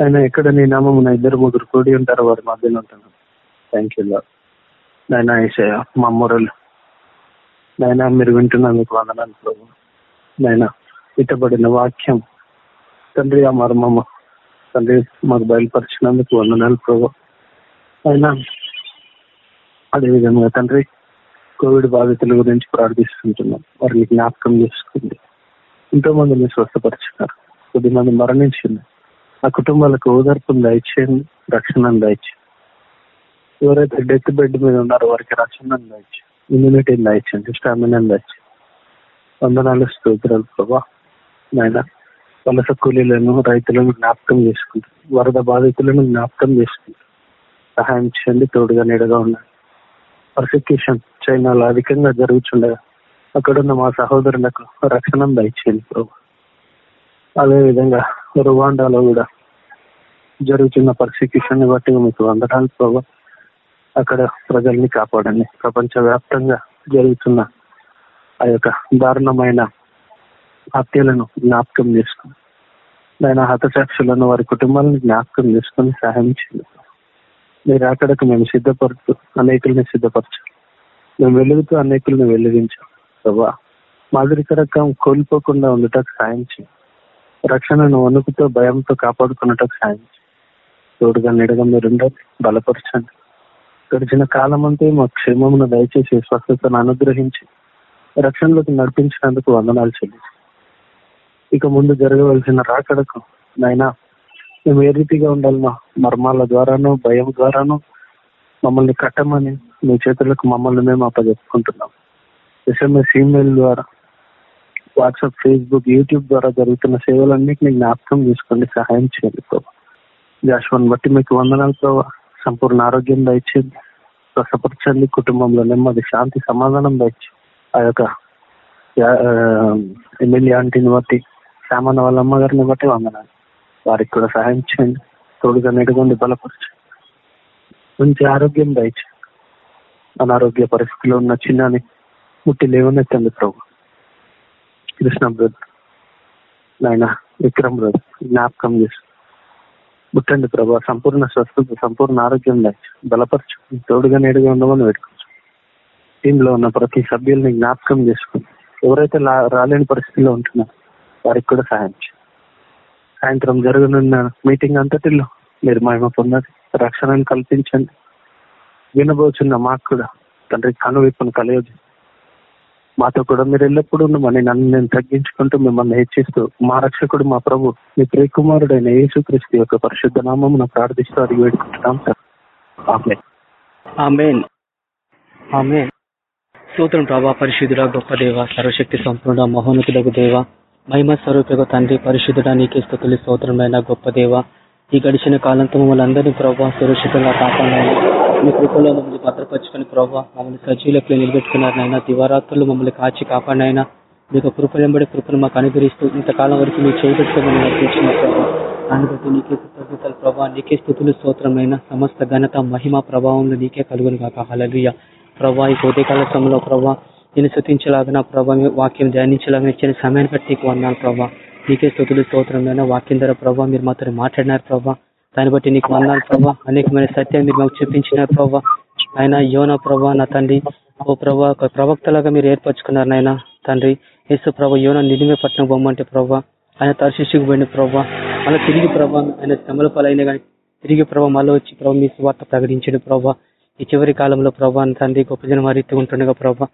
ఆయన ఎక్కడ నీ నామం నా ఇద్దరు ముగ్గురు కూడి ఉంటారు వారి మధ్యలో ఉంటున్నాను థ్యాంక్ యూ నాయన ఏసయ మా మొరలు. నాయన మీరు వింటున్నా మీకు వందనాలు ప్రభు. నాయన ఇటబడిన వాక్యం. తండ్రి ఆ మర్మమ్మ తండ్రి మాకు బయలుపరిచినందుకు వందనాలు ప్రభు. అయినా అదేవిధంగా తండ్రి కోవిడ్ బాధితుల గురించి ప్రార్థిస్తుంటున్నాం. వారిని జ్ఞాపకం చేసుకుంది ఎంతో మందిని స్వస్థపరిచినారు. కొద్ది మంది మరణించింది. ఆ కుటుంబాలకు ఓదార్పును దయచేయండి రక్షణను దయచేయండి. ఎవరైతే డెత్ బెడ్ మీద ఉన్నారో వారికి రక్షణను దయచేయండి. ఇమ్యూనిటీని దయచేయండి స్టామినాను దయచేయండి. వందనాలు స్తోత్రాలు ప్రభా. నాయన వలస కూలీలను రైతులను జ్ఞాపకం చేసుకుంటారు వరద బాధితులను జ్ఞాపకం చేసుకుంటారు సహాయం చేయండి తోడుగా నీడగా ఉన్నారు పర్సిక్యూషన్ చైనాలో అధికంగా జరుగుతుండగా అక్కడున్న మా సహోదరులకు రక్షణ దయచేయండి ప్రభు. అదే విధంగా రువాండాలో కూడా జరుగుతున్న పర్సిక్యూషన్ బట్టి మీకు వందనాలు ప్రభు. అక్కడ ప్రజల్ని కాపాడండి. ప్రపంచవ్యాప్తంగా జరుగుతున్న ఆ యొక్క దారుణమైన హత్యలను జ్ఞాపకం చేసుకుని దాని హతసాక్షులను వారి కుటుంబాలను జ్ఞాపకం చేసుకుని సహాయం చేయండి. మీరు అక్కడకు మేము సిద్ధపరచు అనేకుల్ని సిద్ధపరచు. మేము వెలుగుతూ అనేకుల్ని వెలిగించాం ప్రభా. మాదిరికరకం కోల్పోకుండా ఉండటకు సాయం రక్షణను వణుకుతో భయంతో కాపాడుకున్నటకు సాయం తోడుగా నిడగా మీరు బలపరచండి. గడిచిన కాలం అంతా మా క్షేమమును దయచేసి స్వస్థతను అనుగ్రహించి రక్షణలోకి నడిపించినందుకు వందనాలు చెల్లించి. ఇక ముందు జరగవలసిన రాకడకు నైనా మేము ఏ రీతిగా ఉండాలి మా మర్మాల ద్వారాను భయం ద్వారాను మమ్మల్ని కట్టమని మీ చేతులకు మమ్మల్ని మేము అప్పజెప్పుకుంటున్నాం. ఎస్ఎంఎస్ ఈమెయిల్ ద్వారా వాట్సాప్ ఫేస్బుక్ యూట్యూబ్ ద్వారా జరుగుతున్న సేవలన్నింటినీ జ్ఞాపకం చేసుకోండి సహాయం చేయండి ప్రభా. జాషువన్ బట్టి మీకు వందనాలు ప్రభా. సంపూర్ణ ఆరోగ్యం దయచేయండి. స్వసపరచండి కుటుంబంలో నెమ్మది శాంతి సమాధానం దయచి ఆ యొక్క ఎమ్మెల్యే ఆంటీని బట్టి సామాన్ వాళ్ళ అమ్మగారిని బట్టి వందనాలు. వారికి కూడా సహాయం చేయండి. తోడుగా నెడుగుండి బలపరచండి. మంచి ఆరోగ్యం దయచేయండి. అనారోగ్య పరిస్థితిలో ఉన్న చిన్నని ముట్టి లేవనెత్తండి ప్రభు. కృష్ణ బ్రదర్. నాయన విక్రమ్ బ్రదర్ జ్ఞాపకం చేసి ముట్టండి ప్రభు సంపూర్ణ స్వస్థత సంపూర్ణ ఆరోగ్యం దాచి బలపరచు తోడుగా నేడుగా ఉండమని పెట్టుకోవచ్చు టీంలో ఉన్న ప్రతి సభ్యుల్ని జ్ఞాపకం చేసుకుని ఎవరైతే రాలేని పరిస్థితిలో ఉంటున్నారో వారికి కూడా సహాయం చేయండి. సాయంత్రం జరగనున్న మీటింగ్ అంతటిలో మీరు మహిమ పొందండి. రక్షణను కల్పించండి. వినబోచున్న మాకు కూడా తండ్రి కనువిప్పును కలిగదు మాతో కూడా మీరు ఎల్లప్పుడూ ఉండమని నన్ను నేను తగ్గించుకుంటూ మిమ్మల్ని హెచ్చిస్తూ మా రక్షకుడు మా ప్రభు మీ ప్రియకుమారుడైన యేసుక్రీస్తు యొక్క పరిశుద్ధ నామం ప్రార్థిస్తూ అడిగి వేడుకుంటున్నాం. సార్ ఆమె ఆమెన్. ఆమెన్. సూత్రం ప్రభా పరిశుద్ధుడ గొప్ప దేవ సర్వశక్తి సంపూర్ణ మహోన్నతులకు దేవ మహిమ స్వరూపకు తండ్రి పరిశుద్ధుడా నీకే స్థుతులు స్తోత్రమైన గొప్ప దేవ. ఈ గడిచిన కాలంతో మమ్మల్ని అందరినీ ప్రభావ సురక్షితంగా కాపాడాలి మీ కృపలో మమ్మల్ని భద్రపరుచుకుని ప్రభావ మమ్మల్ని సజీవులకు నిలబెట్టుకున్నారనైనా దివారాత్రులు మమ్మల్ని కాచి కాపాడినైనా మీకు కృపలంబడి కృపను మాకు అనుగ్రహిస్తూ ఇంతకాలం వరకు మీ చేపెట్టుకుని నడిపించిన ప్రభావ దాన్ని బట్టి నీకే కృతజ్ఞతలు ప్రభావ నీకే స్థుతులు స్తోత్రమైన సమస్త ఘనత మహిమ ప్రభావంలో నీకే కలుగును కాక హలలుయ ప్రభా ఈ ఉదయకాల సమయంలో ప్రభావ నేను శృతించలాగిన ప్రభా వాక్యం ధ్యానించలాగిన ఇచ్చిన సమయాన్ని బట్టి నీకు వందాను ప్రభా. నీకే స్థుతులు స్తోత్రమైన వాక్యం ద్వారా ప్రభావ మీరు మాతో మాట్లాడినారు ప్రభా. దాన్ని బట్టి నీకు వందాను ప్రభా. అనేకమైన సత్యం మీరు మాకు చూపించినారు ప్రభా. ఆయన యోన ప్రభా నా తండ్రి ఓ ప్రభా ఒక ప్రవక్తలాగా మీరు ఏర్పరచుకున్నారు నాయన తండ్రి. యేసు ప్రభా యోన నిడిమే పట్నం బొమ్మంటే ప్రభా. ఆయన తరశిష్యుకు పోయిన ప్రభా. మళ్ళీ తిరిగి ప్రభా ఆయన శ్రమల పాలైన కానీ తిరిగి ప్రభా మళ్ళీ వచ్చి ప్రభా మీ స్వార్థ ప్రకటించడు ప్రభా. ఈ చివరి కాలంలో ప్రభా తండ్రి గొప్ప జనం రీతి ఉంటుండగా ప్రభా.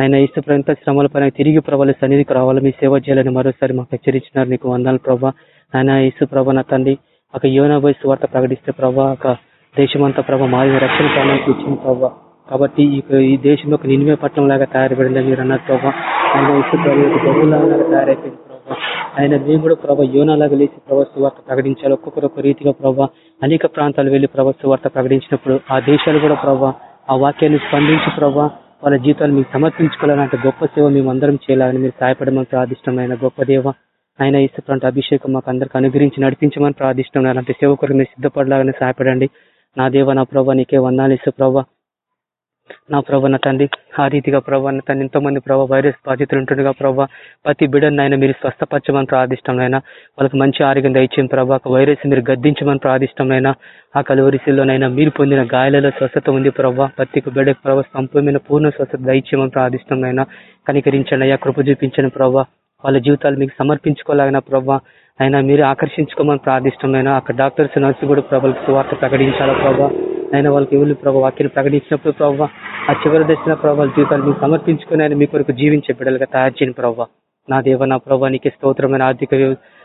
ఆయన ఇసు ప్రాంత శ్రమల పైన తిరిగి ప్రభావ సన్నిధికి రావాలి మీ సేవ చేయాలని మరోసారి మాకు హెచ్చరించినారు. నీకు వందాలు ప్రభా. ఆయన ఇసు ప్రభా నా తండ్రి. ఒక యోన వయసు వార్త ప్రకటిస్తే ప్రభా ఒక దేశమంతా ప్రభా మారిన రక్షణ ప్రాణానికి ఇచ్చింది ప్రభా. కాబట్టి ఈ దేశం ఒక నిన్మే పట్టణం లాగా తయారుపడిందని మీరు అన్నారు ప్రభా. ఆయన ఇసు ప్రభులాగా తయారైపోయింది ప్రభా. ఆయన మేము కూడా ప్రభా యోనాలాగా లేచి ప్రభుత్వ వార్త ప్రకటించాలి. ఒక్కొక్కరు రీతిగా ప్రభా అనేక ప్రాంతాలు వెళ్ళి ప్రభుత్వ వార్త ప్రకటించినప్పుడు ఆ దేశాలు కూడా ప్రభా ఆ వాక్యాన్ని స్పందించి ప్రభా వాళ్ళ జీవితాలు మీకు సమర్పించుకోవాలంటే గొప్ప సేవ మేము అందరం చేయాలని మీరు సహాయపడమని ప్రార్థిష్టమైన గొప్ప దేవ ఆయన ఇస్తున్నటువంటి అభిషేకం మాకు అందరికి అనుగ్రహించి నడిపించమని ప్రార్థిష్టం అలాంటి సేవకులు మీరు సిద్ధపడలాగానే సహాయపడండి. నా దేవ నా ప్రభా నీకే వందాలు ఇసు ప్రభా. నా ప్రభా నా తండ్రి ఆ రీతిగా ప్రభా నా తండ్రి ఎంతో మంది ప్రభావ వైరస్ బాధితులు ఉంటుండగా ప్రభా ప్రతి బిడ్డను ఆయన మీరు స్వస్థపరచమని ప్రార్థిష్టం అయినా వాళ్ళకి మంచి ఆరోగ్యం దయచేయం ప్రభా వైరస్ మీరు గద్దించమని ప్రార్థిష్టం అయినా ఆ కలువరిశిల్లోనైనా మీరు పొందిన గాయాలలో స్వస్థత ఉంది ప్రభా. ప్రతి బిడ్డ ప్రభావ సంపూర్ణమైన పూర్ణ స్వస్థత దయచేయమని ప్రార్థిష్టం అయినా కనికరించండి అయ్యా కృప చూపించండి ప్రభా. వాళ్ళ జీవితాలు మీకు సమర్పించుకోలేగిన ప్రభా అయినా మీరు ఆకర్షించుకోమని ప్రార్థిష్టమైన అక్కడ డాక్టర్స్ నర్సు కూడా ప్రభావిత సువార్త ప్రకటించాలా ప్రభా? అయినా వాళ్ళకి ఎవరు ప్రభావ వాక్యం ప్రకటించినప్పుడు ప్రభావ ఆ చివరి దశన ప్రభావ జీవితాలు మీకు సమర్పించుకుని ఆయన మీ కొరకు జీవించే బిడ్డలుగా తయారు చేయని ప్రభావ నా దేవ నా ప్రభావ నీకే స్తోత్రమైన ఆర్థిక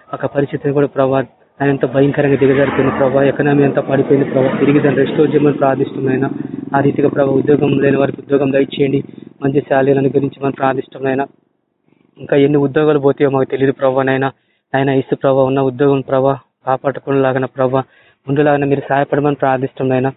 ఒక పరిస్థితిని కూడా ప్రభావ ఆయన ఎంత భయంకరంగా దిగజారిపోయింది ప్రభావ ఎకనామీ అంతా పడిపోయింది ప్రభావ తిరిగి దాన్ని రెస్టోర్ చేయమని ప్రార్థిష్టమైన ఆ రీతిగా ప్రభావ ఉద్యోగం లేని వారికి ఉద్యోగం దయచేయండి మంచి శాలీలను గురించి మనం ప్రార్థిష్టమైన. ఇంకా ఎన్ని ఉద్యోగాలు పోతాయో మాకు తెలియదు ప్రభా. నైనా ఆయన ఇసు ప్రభా ఉన్న ఉద్యోగం ప్రభా కాపాడుకునేలాగిన ప్రభా ముందులాగిన మీరు సహాయపడమని ప్రార్థిస్తున్నాయన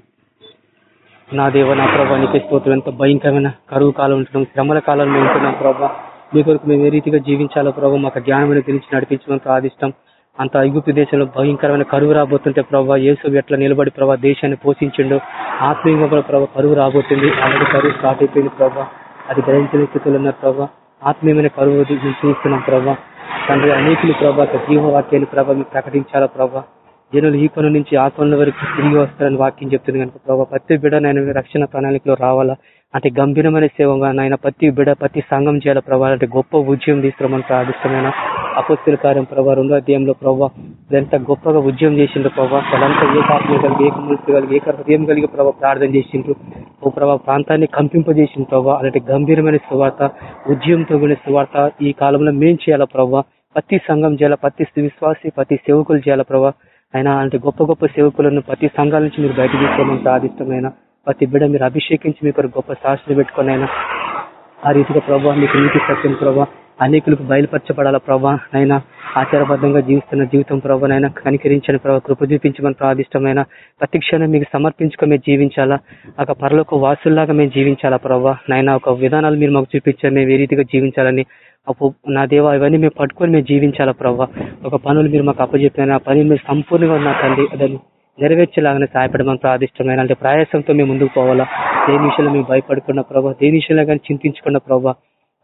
నా దేవ నా ప్రభా నీకే స్తోత్రం. ఎంత భయంకరమైన కరువు కాలం ఉంటున్నాం శ్రమల కాలంలో ఉంటున్నాం ప్రభా. మీ కొరకు మేము ఏ రీతిగా జీవించాలో ప్రభావ మాకు జ్ఞానమైన గురించి నడిపించమని ప్రార్థిస్తాం. అంత ఐగుప్తి దేశంలో భయంకరమైన కరువు రాబోతుంటే ప్రభావ యేసు ఎట్లా నిలబడి ప్రభావ దేశాన్ని పోషించిండు ఆత్మీయంగా ప్రభావ కరువు రాబోతుంది. ఆల్రెడీ కరువు స్టార్ట్ అయిపోయింది ప్రభావ అది గ్రహించిన స్థితిలో ఉన్నారు ప్రభావ ఆత్మీయమైన కరువు చూస్తున్నాం ప్రభా. తండ్రి అనేకులు ప్రభావ జీవవాక్యాలు ప్రభా మీరు ప్రకటించాలా ప్రభా? జనులు ఈ పనుల నుంచి ఆ కొన వరకు తిరిగి వస్తారని వాక్యం చెప్తుంది కనుక ప్రభావ ప్రతి బిడ నేను రక్షణ ప్రణాళికలో రావాలా? అంటే గంభీరమైన సేవగా నాయన ప్రతి బిడ ప్రతి సంఘం చేయాల ప్రభావ అంటే గొప్ప ఉద్యమం తీసుకురామని ప్రార్థిస్తున్నాయన అపస్తుల కార్యం ప్రభావ రెండో అధ్యాయంలో ప్రభావ ఎంత గొప్పగా ఉద్యమం చేసిండ్రు ప్రభావ వాళ్ళంతా ఏ ఆత్మ కలిగి ఏక మనసు కలిగి ఏక హృదయం కలిగి ప్రభావ ప్రార్థన చేసిండ్రు? ఓ ప్రభావ ప్రాంతాన్ని కంపింపజేసిన ప్రభావ అలాంటి గంభీరమైన సువార్త ఉద్యమంతో కూడిన సువార్త ఈ కాలంలో మేం చేయాల ప్రభావ ప్రతి సంఘం చేయాల? ప్రతి విశ్వాసి ప్రతి సేవకులు చేయాల ప్రభావ అయినా అంటే గొప్ప గొప్ప సేవకులను ప్రతి సంఘాల నుంచి మీరు బయట తీసుకోమని ప్రార్థిష్టమైన ప్రతి బిడ్డ మీరు అభిషేకించి మీకు గొప్ప సాక్షులు పెట్టుకుని అయినా ఆ రీతిగా ప్రభావ మీకు నీతి సత్యం ప్రభావ అనేకులకు బయలుపరచబడాల ప్రభా? నైనా ఆచారబద్ధంగా జీవిస్తున్న జీవితం ప్రభా నైనా కనికరించిన ప్రభావ కృప చూపించమని ప్రాదిష్టమైన ప్రతి క్షణం మీకు సమర్పించుకొని మేము జీవించాలా? ఒక పరలోక వాసుల్లాగా మేము జీవించాలా ప్రభా? నైనా ఒక విధానాలు మీరు మాకు చూపించారు మేము ఏ రీతిగా జీవించాలని అప్పు నా దేవ ఇవన్నీ మేము పట్టుకొని మేము జీవించాలా ప్రభా? ఒక పనులు మీరు మాకు అప్పచెప్పిన ఆ పని మీరు సంపూర్ణంగా ఉన్నా తండ్రి దాన్ని నెరవేర్చేలాగానే సహాయపడమని ప్రార్థిష్టమైన అంటే ప్రయాసంతో మేము ముందుకు పోవాలా? దేని విషయంలో మేము భయపడుకున్న ప్రభావ దేని విషయంలో కానీ చింతించుకున్న ప్రభావ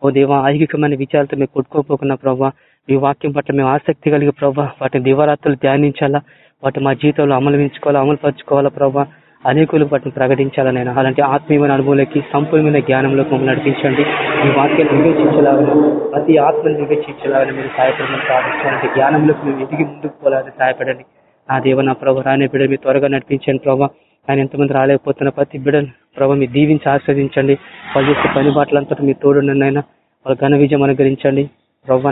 ఓ దేవా ఐహికమైన విచారాలతో మేము కొట్టుకోపోకున్న ప్రభావ మీ వాక్యం పట్ల మేము ఆసక్తి కలిగి ప్రభావ వాటిని దివరాత్రులు ధ్యానించాలా వాటి మా జీవితంలో అమలువించుకోవాలా అమలు పరచుకోవాలా ప్రభావ అనేకులు వాటిని ప్రకటించాలా నేను. అలాంటి ఆత్మీయమైన అనుభవంలోకి సంపూర్ణమైన జ్ఞానంలోకి మమ్మల్ని నడిపించండి. మీ వాక్యాన్ని వివేచించలాగని ప్రతి ఆత్మను వివేచించలాగని మీరు సహాయపడమని ప్రార్థించాలంటే జ్ఞానంలోకి మేము ఎదిగి ముందుకు పోవాలని సహాయపడండి. నా దేవ నా ప్రభావ రాని బిడ్డ మీరు త్వరగా నడిపించండి ప్రభావ ఆయన ఎంతమంది రాలేకపోతున్న ప్రతి బిడ్డను ప్రభావ మీరు దీవించి ఆస్వాదించండి వాళ్ళు చేసే పని బాటలంతటా మీ తోడుండండి ఆయన వాళ్ళ ఘన విజయం అనుగ్రహించండి. ప్రభావ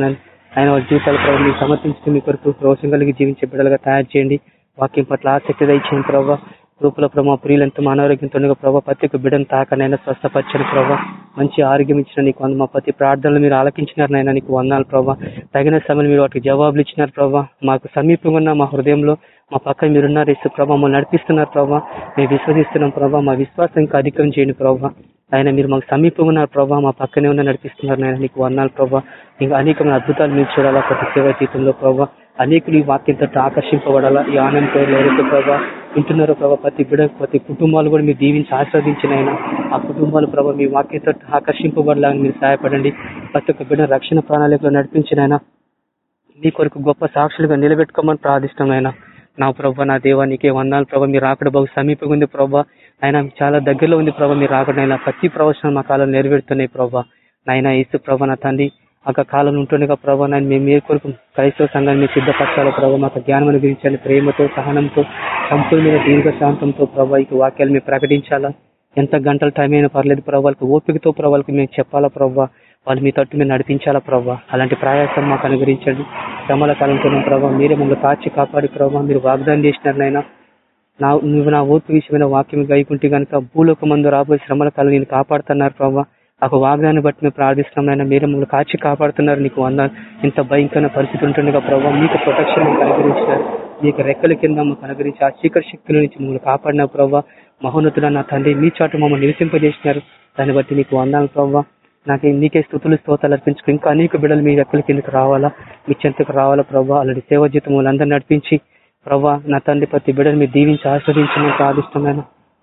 ఆయన వాళ్ళ జీవితాలు ప్రభావ మీకు సమర్పించుకుని మీ కొరకు రోషం కలిగి జీవించే బిడ్డలుగా తయారు చేయండి. వాక్యం పట్ల ఆసక్తి దయచేయండి ప్రభావ రూపుల ప్రభావ ప్రియులంతా అనారోగ్యంతో ప్రభావ ప్రతి ఒక్క బిడ్డను తాకనైనా స్వస్థపరచని ప్రభావ మంచి ఆరోగ్యం ఇచ్చిన నీకు వంద మా ప్రతి ప్రార్థనలు మీరు ఆలకించినారు నాయన నీకు వందాలు ప్రభావ తగిన సమయం మీరు వాటికి జవాబులు ఇచ్చినారు ప్రభావ మాకు సమీపంగా ఉన్న మా హృదయంలో మా పక్కన మీరున్నారు ఇసు ప్రభావ మమ్మల్ని నడిపిస్తున్నారు ప్రభావ మేము విశ్వసిస్తున్నాం ప్రభావ మా విశ్వాసం ఇంకా అధికం చేయండి ప్రభావ ఆయన మీరు మాకు సమీపం ఉన్నారు ప్రభావ మా పక్కనే ఉన్న నడిపిస్తున్నారు నాయన నీకు వర్ణాలు ప్రభావ ఇంకా అనేకమైన అద్భుతాలు మీరు చూడాలా ప్రతి సేవా జీవితంలో ప్రభావ అనేకులు ఈ వాక్యంతో ఆకర్షింపబడాలా ఈ ఆనందంతో ఎవరైతే ప్రభావ వింటున్నారో ప్రభావ ప్రతి బిడ ప్రతి కుటుంబాలు కూడా మీరు దీవించి ఆస్వాదించిన ఆయన ఆ కుటుంబాలు ప్రభావ మీ వాక్యంతో ఆకర్షింపబడాలని మీరు సహాయపడండి. ప్రతి ఒక్క బిడ్డ రక్షణ ప్రణాళికలో నడిపించిన ఆయన మీ కొరకు గొప్ప సాక్షులుగా నిలబెట్టుకోమని ప్రార్థిష్టం ఆయన నా ప్రభా నా దేవా నీకే వందాలు ప్రభా. మీరు రాకడ బహు సమీపంగా ఉంది ప్రభా. ఆయన చాలా దగ్గరలో ఉంది ప్రభా. మీరు రాకడ అయినా ప్రతి ప్రవచనం మా కాలం నెరవేరుతున్నాయి ప్రభా. నాయన ఏసు ప్రభా నా తండ్రి ఒక కాలం ఉంటుండగా ప్రభా నేను మేము మీరు కొరకు క్రైస్తవ సంఘాన్ని మీరు సిద్ధపరచాలి ప్రభావ మాకు జ్ఞానం అనుగ్రహించాలి. ప్రేమతో సహనంతో సంపూర్ణమైన దీర్ఘ శాంతంతో ఈ వాక్యాలు మేము ప్రకటించాలా? ఎంత గంటల టైం అయినా పర్లేదు ప్రభావాలకు ఓపికతో ప్రభావాలకు మేము చెప్పాలా ప్రభావ వాళ్ళు మీ తట్టు మీరు నడిపించాలా ప్రభావ అలాంటి ప్రయాసం మాకు అనుగ్రహించండి. శ్రమల కాలంతో ప్రభావ మీరే మమ్మల్ని కాచి కాపాడి ప్రభావ మీరు వాగ్దానం చేసినారు నా నువ్వు నా ఓర్పు విషయమైన వాక్యం గైకుంటే కనుక భూలోక మందు రాబోయే శ్రమల కాలం నేను కాపాడుతున్నారు ప్రభావ ఒక వాగ్దాన్ని బట్టి మేము ప్రార్థిస్తున్నాం మీరే మమ్మల్ని కాచి కాపాడుతున్నారు. నీకు వంద ఇంత భయంకరమైన పరిస్థితి ఉంటుండగా ప్రభావ మీకు ప్రొటెక్షన్ మాకు అనుగ్రహించినారు. మీకు రెక్కల కింద మాకు అనుగ్రహించి ఆ చీకటి శక్తుల నుంచి మమ్మల్ని కాపాడిన ప్రభావ మహోన్నతుడ నా తండ్రి మీ చాటు మమ్మల్ని నివసింపజేసినారు. దాన్ని బట్టి నీకు వందాలు ప్రభావ నాకు నీకే స్థుతులు స్తోతాలు అర్పించుకు. ఇంకా అనేక బిడ్డలు మీ రెక్కల కిందకు రావాలా? మీ చెంతకు రావాలా ప్రభావ అలాంటి సేవ జీతం వాళ్ళందరూ నడిపించి ప్రభా నా తండ్రి ప్రతి బిడ్డలు మీరు దీవించి ఆస్వాదించమని ప్రార్థిస్తున్నాను.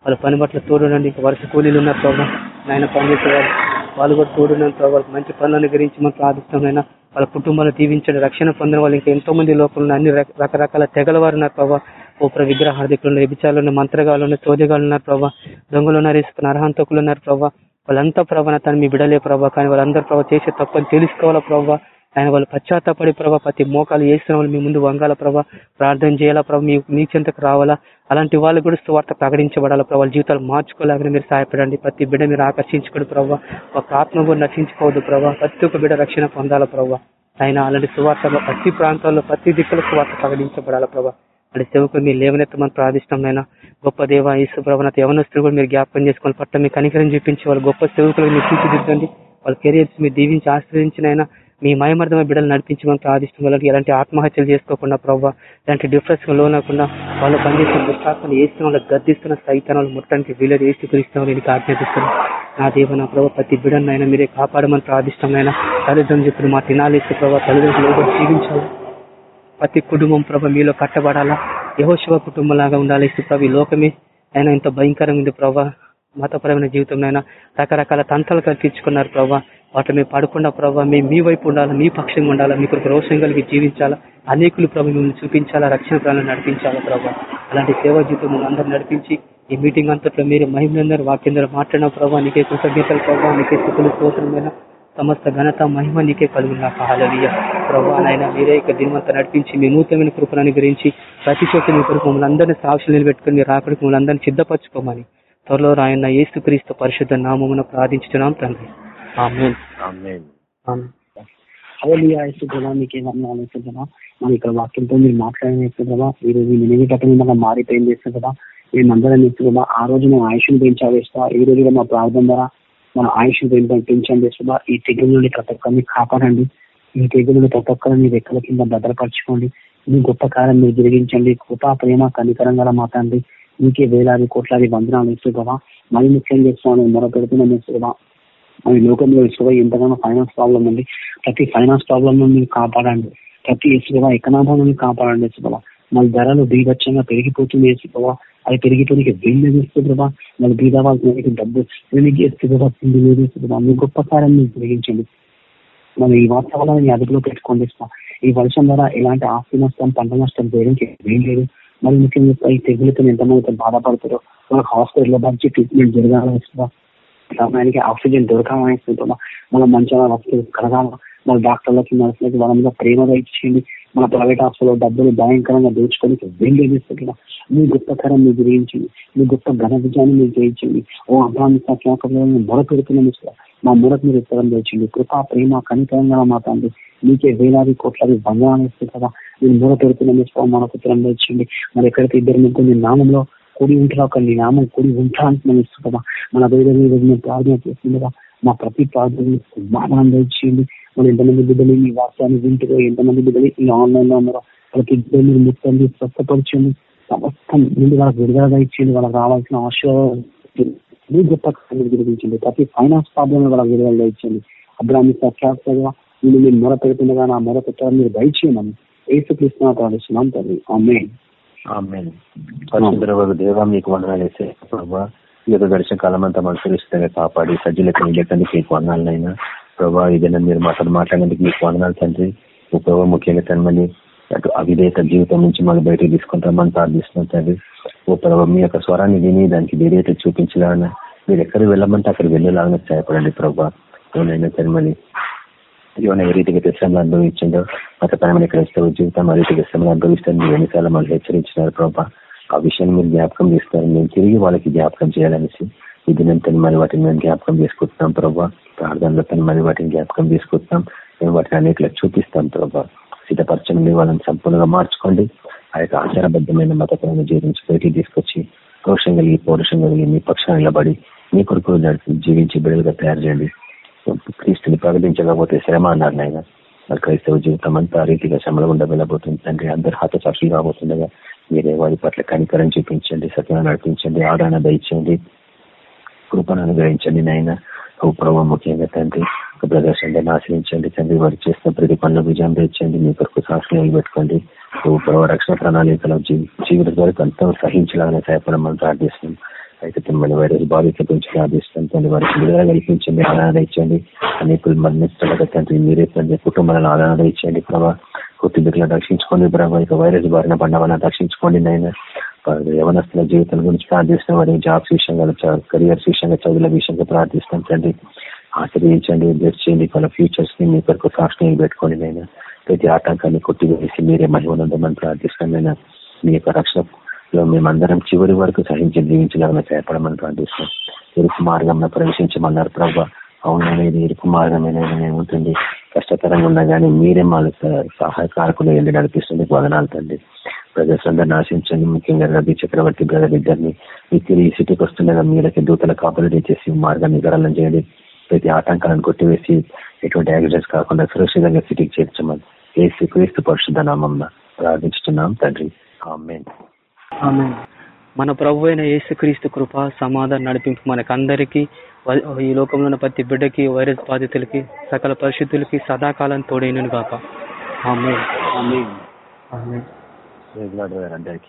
వాళ్ళ పని బట్ల తోడునండి ఇంకా వరుస కూలీలు ఉన్నారు ప్రభా. నాయన పనిచేసేవారు వాళ్ళు కూడా తోడున్నారు ప్రభావ మంచి పనులు అనుగ్రహించమని ప్రార్థిస్తున్నాయినా వాళ్ళ కుటుంబాలు దీవించండి రక్షణ పొందిన వాళ్ళు ఇంకా ఎంతో మంది లోపల అన్ని రక- రకరకాల తెగల వారు ఉన్నారు ప్రభావ ఓప్ర విగ్రహార్థికులు వ్యభిచారులు ఉన్నారు మంత్రగాలు ఉన్నారు చోదగాలు ఉన్నారు ప్రభావ దొంగలు ఉన్నారు ఇసుకున్న అర్హంతకులు ఉన్నారు ప్రభావ వాళ్ళంతా ప్రభావ తను మీ బిడలే ప్రభా కానీ వాళ్ళందరూ ప్రభావ చేసే తప్పని తెలుసుకోవాలా ప్రభావ ఆయన వాళ్ళు పశ్చాత్తపడి ప్రభా ప్రతి మోకాలు వేసిన వాళ్ళు మీ ముందు వంగాల ప్రభా. ప్రార్థన చేయాలా ప్రభా మీ మీ చెంతకు రావాలా. అలాంటి వాళ్ళు కూడా స్వార్థ ప్రకటించబడాలా ప్రభా. వాళ్ళ జీవితాలు మార్చుకోలేకనే మీరు సహాయపడండి. ప్రతి బిడ్డ మీరు ఆకర్షించుకోడు ప్రభా. ఒక ఆత్మ కూడా నశించుకోవద్దు ప్రభావ ప్రతి ఒక్క బిడ్డ రక్షణ పొందాలా ప్రభావ ఆయన అలాంటి సువార్త ప్రతి ప్రాంతాల్లో ప్రతి దిక్కుల సువార్త ప్రకటించబడాలా ప్రభా. అలాంటి సేవకులు మీరు లేవనెత్తమని ప్రార్థిష్టమైన గొప్ప దేవ ఈసు యవనస్తులు కూడా మీరు జ్ఞాపకం చేసుకొని పట్ల మీ కనికరం చూపించి వాళ్ళు గొప్ప సేవకులు మీరు తీర్చిదిద్దండి. వాళ్ళ కెరియర్స్ మీరు దీవించి ఆశ్రయించిన ఆయన మీ మయమర్థమైన బిడ్డలు నడిపించమని ప్రార్థిష్టం వాళ్ళకి ఎలాంటి ఆత్మహత్యలు చేసుకోకుండా ప్రభావ ఎలాంటి డిఫరెన్స్ లోనకుండా వాళ్ళు పనిచేసిన దుష్టాత్మలు వేసిన వాళ్ళకి గర్దిస్తున్న సైతానాలు ముట్టడానికి వీలేదు వేసి కురిస్తున్న నేను ఆజ్ఞాపిస్తున్నాను నా దేవ నా ప్రభావ ప్రతి బిడ్డనైనా మీరే కాపాడమని ప్రార్థిష్టమైన తల్లిదండ్రులు చెప్పిన మా తినాలి ప్రభావ తల్లిదండ్రులు జీవించాలి. ప్రతి కుటుంబం ప్రభ మీలో కట్టబడాలా? యహోశివ కుటుంబం లాగా ఉండాలి. ఇసు ప్రభు ఈ లోకమే ఆయన ఇంత భయంకరంగా ఉంది ప్రభా. మతపరమైన జీవితంలో రకరకాల తంత్రాలు కల్పించుకున్నారు ప్రభా. వాటి మేము పడకుండా ప్రభావ మేము మీ వైపు ఉండాలా? మీ పక్షంగా ఉండాలా? మీకు రోషం కలిగి జీవించాలా? అనేకులు ప్రభు మిమ్మల్ని చూపించాలా? రక్షణ ప్రాణాలను నడిపించాలా ప్రభా? అలాంటి సేవా జీవితం అందరూ నడిపించి ఈ మీటింగ్ అంతట్లో మీరు మహిమలందరూ వాక్యందరూ మాట్లాడిన ప్రభావ నీకే కృతజ్ఞతలు ప్రభావ నీకే స్థితులు స్తోత్రమైన సమస్త ఘనత మహిమ నీకే కలుగున్నా హాలలియ ప్రభా నాయన మీరే ఇక దినవంతా నడిపించి మీ నూతనమైన కృపను అనుగ్రహించి ప్రతి చోట మీ కొరకు మమ్మల్ని అందరినీ సాక్షులు నిలబెట్టుకుని మీరు రాకడికి మమ్మల్ని అందరినీ సిద్ధపరచుకోమని త్వరలో రాయన్న ఏసు క్రీస్తు పరిశుద్ధ నామమున ప్రార్థించున్నాం తండ్రి. మన ఇక్కడ వాక్యంతో మీరు మాట్లాడిన మారిపోయింది ప్రభా మేమందరం ప్రభా ఆ రోజు మేము ఆయుష్ను యేసు ప్రభా. ఈ రోజు కూడా మా ప్రార్థన ద్వారా మన ఆయుష్ పెంచండి యేసు ఈ తెగుల నుండి ప్రతి ఒక్కరిని కాపాడండి. ఈ తెగుల నుండి ప్రతి ఒక్కరిని రెక్కల కింద భద్రపరచుకోండి. మీ గొప్ప కాలం మీరు జరిగించండి. కృపా ప్రేమ కనికరం గల మా మీకే వేలాది కోట్లాది వందనాలు యేసు మరి ముఖ్యంగా చేస్తున్నాను మొరపెడుతున్నాం పెడుతున్నాం మరి లోకంలో ఇసుక ఎంతగానో ఫైనాన్స్ ప్రాబ్లం ఉంది. ప్రతి ఫైనాన్స్ ప్రాబ్లం నుండి కాపాడండి. ప్రతి ఇసుక ఎకనామీ నుండి కాపాడండి ఇసుక మళ్ళీ ధరలు బీభత్సంగా పెరిగిపోతుంది ఇసుక అది పెరిగిపోయి వెళ్ళి ఇస్తుందా మన బీద వాళ్ళకి డబ్బు వెళ్ళి ఇస్తుందా తిండి లేదు మీ గొప్ప కార్యం జరిగించండి. మనం ఈ వాతావరణాన్ని అదుపులో పెట్టుకోండి ఈ వర్షం ద్వారా ఎలాంటి ఆస్తి నష్టం పంట నష్టం చేయడానికి ఏం లేదు. మరి ముఖ్యంగా ఈ తెగులతో ఎంతమంది బాధపడతారో వాళ్ళకి హాస్పిటల్లో మంచి ట్రీట్మెంట్ జరగాలని సమయానికి ఆక్సిజన్ దొరకాలని ఇస్తుందా మన మంచిగా వస్తువులు కలగాల మన డాక్టర్లకి నర్సులకి వాళ్ళ మీద ప్రేమ ఇచ్చేయండి మన ప్రైవేట్ హాస్పిటల్లో డబ్బులు భయంకరంగా దోచుకొని వెళ్ళేదిస్తున్నా మీ గొప్ప కరం మీరు గ్రహించండి మీ గొప్ప ఘన విజయాన్ని మీరు గ్రహించండి ఓ అబ్రాహ్మ జ్ఞాపకంలో మొర పెడుతున్నాం మా మొరకు మీరు ఉత్తరం తెచ్చింది కృపా ప్రేమ కనికరంగా మా తండ్రి. మీకే వేలాది కోట్లాది బంగారం ఇస్తుంది కదా. మీరు మొర పెడుతున్నాం ఇస్తాం మనకు ఉత్తరం తెచ్చింది మరి ఎక్కడైతే ఇద్దరు ముగ్గురు మీ నామంలో కూడి ఉంటారో అక్కడ నీ నామం కూడి ఉంటా మనం ఇస్తుంది కదా. మన వేరే మీద ప్రార్థన చేస్తుంది కదా. మా ప్రతి ప్రార్థనలు సమాధానం తెచ్చింది మన ఎంతమంది బిడ్డలు మీ వాక్యాన్ని వింటుగా ఎంతమంది బిడ్డలు ఈ ఆన్లైన్లో ఉన్నారో. వాళ్ళకి ఇద్దరు మీరు ముట్టండి స్వస్థపరచండి. సమస్తం నుండి వాళ్ళకి విడుదలగా ఇచ్చింది వాళ్ళకి రావాల్సిన ఆశ గొప్ప కార్యాలు ప్రతి ఫైనాన్స్ ప్రాబ్లం వాళ్ళకి విడుదలగా ఇచ్చింది అబ్రాహ్మి సత్యాసగా నేను మీరు మొర పెడుతుండగా నా మొర పెట్టాలని మీరు దయచేయమని ఏసు కృష్ణ ప్రార్థిస్తున్నాం తల్లి ఆమె దేవ మీకు వందనాలు వేసే ప్రభావ ఈ యొక్క గడిచిన కాలం అంతా మనం సురక్షితంగా కాపాడి సజ్జులకు నిలకందుకు మీకు వందాలనైనా ప్రభా ఏదైనా మీరు మాతో మాట్లాడేందుకు మీకు వందనాలు తండ్రి. ఓ ప్రభావ ముఖ్యంగా తనమని అటు అవిధేత జీవితం నుంచి మనం బయటకు తీసుకుంటామని ప్రార్థిస్తున్నాం తండ్రి. ఓ ప్రభావ మీ యొక్క స్వరాన్ని విని దానికి ధైర్యత చూపించలాగా మీరు ఎక్కడికి వెళ్ళమంటే అక్కడ వెళ్ళేలాగా సహాయపడండి ప్రభా. ఏమైనా తనమని. ఏమైనా ఏ రీతిగా శ్రమలు అనుభవించిందో మతపరమైన క్రైస్తవ జీవితం ఆ రీతిగా శ్రమలు అనుభవిస్తాను మీరు ఎన్నిసార్లు మనల్ని హెచ్చరించినారు ప్రభా. ఆ విషయాన్ని మీరు జ్ఞాపకం చేస్తారు మేము తిరిగి వాళ్ళకి జ్ఞాపకం చేయాలనేసి ఈ దినం తను మరి వాటిని మేము జ్ఞాపకం చేసుకుంటున్నాం ప్రభా. ప్రార్థనలో తను మరి వాటిని జ్ఞాపకం చేసుకుంటున్నాం. మేము వాటిని అనేకలకు చూపిస్తాం ప్రభా. సిద్ధపరచండి వాళ్ళని సంపూర్ణంగా మార్చుకోండి. ఆ యొక్క ఆచారబద్ధమైన మతపరమైన జీవించి బయటికి తీసుకొచ్చి రోషం కలిగి పౌరుషం కలిగి మీ పక్షాన్ని నిలబడి మీ కొరకు జీవించి బిడ్డలుగా తయారు చేయండి. క్రీస్తుని ప్రకటించకపోతే శ్రమ అన్నారు నాయన. మరి క్రైస్తవ జీవితం అంతా రీతిగా శ్రమలు గుండా తండ్రి అందరు హత సాక్షులు కాబోతుండగా మీరే వారి పట్ల కనికరం చూపించండి సత్యం నడిపించండి ఆదరణ దయచండి కృపను అనుగ్రహించండి నాయన. ఓ ప్రభావ ముఖ్యంగా తండ్రి ఒక బ్రదర్స్ అందరిని ఆశ్రయించండి తండ్రి. వారు చేసిన ప్రతి పనుల విజయం తెచ్చండి మీ కొరకు సాక్షులు నిలబెట్టుకోండి ఓ ప్రభావ రక్షణ ప్రణాళికలో జీవిత వరకు అంతా సహించాలని సహాయపడమని ప్రార్థిస్తున్నాం. అయితే మిమ్మల్ని వైరస్ బాధిత గురించి ప్రార్థిస్తాం తండ్రి. వారికి విడుదల కల్పించండి ఆదరణ ఇచ్చండి అనేకులు మరణిస్తుండగా తండ్రి మీరే తండ్రి కుటుంబాలను ఆదరణ ఇచ్చండి ప్రభావ కుటుంబీకులను రక్షించుకోండి. ప్రభావ ఇక వైరస్ బారిన పడిన వాళ్ళని రక్షించుకోండి నైనా యవనస్తుల జీవితం గురించి ప్రార్థిస్తున్నాం. వారి జాబ్స్ విషయంగా కెరియర్స్ విషయంగా చదువుల విషయంగా ప్రార్థిస్తాం తండ్రి. ఆశ్రయించండి బ్లెస్ చేయండి. వాళ్ళ ఫ్యూచర్స్ని మీ కొరకు సాక్షిని పెట్టుకోండి నేను ప్రతి ఆటంకాన్ని కొట్టివేసి మీరే మహిమనందమని ప్రార్థిస్తాం మీ యొక్క రక్షణలో మేమందరం చివరి వరకు సహించి జీవించలాగా సహాయపడమని ప్రార్థిస్తున్నాం. ఇరుకు మార్గంలో ప్రవేశించమన్నారు ప్రభావ అవుననేది ఇరుకు మార్గమైన ఉంటుంది కష్టతరంగా ఉన్నా కానీ మీరే మాకు సహాయకారకులు వెళ్ళి నడిపిస్తుంది వదనాలు తండ్రి. ప్రజలందరూ నాశించండి ముఖ్యంగా రవి చక్రవర్తి బ్రదర్ ఇద్దరిని ఈ తిరిగి సిటీకి వస్తుండగా మీరకి దూతల కాపులు చేసి మార్గాన్ని గడలం చేయండి. ప్రతి ఆటంకాలను కొట్టివేసి ఎటువంటి యాక్సిడెంట్స్ కాకుండా సురక్షితంగా సిటీకి చేర్చమని ఏసు క్రీస్తు పరిశుద్ధ నామం ప్రార్థించుతున్నాం తండ్రి. ఆమె మన ప్రభు అయిన యేసుక్రీస్తు కృప సమాధానం నడిపింపు మనకందరికీ ఈ లోకంలో ఉన్న ప్రతి బిడ్డకి వైరస్ బాధితులకి సకల పరిశుద్ధులకి సదాకాలం తోడైనను గాక. ఆమె ఆమె ఆమె అందరికీ.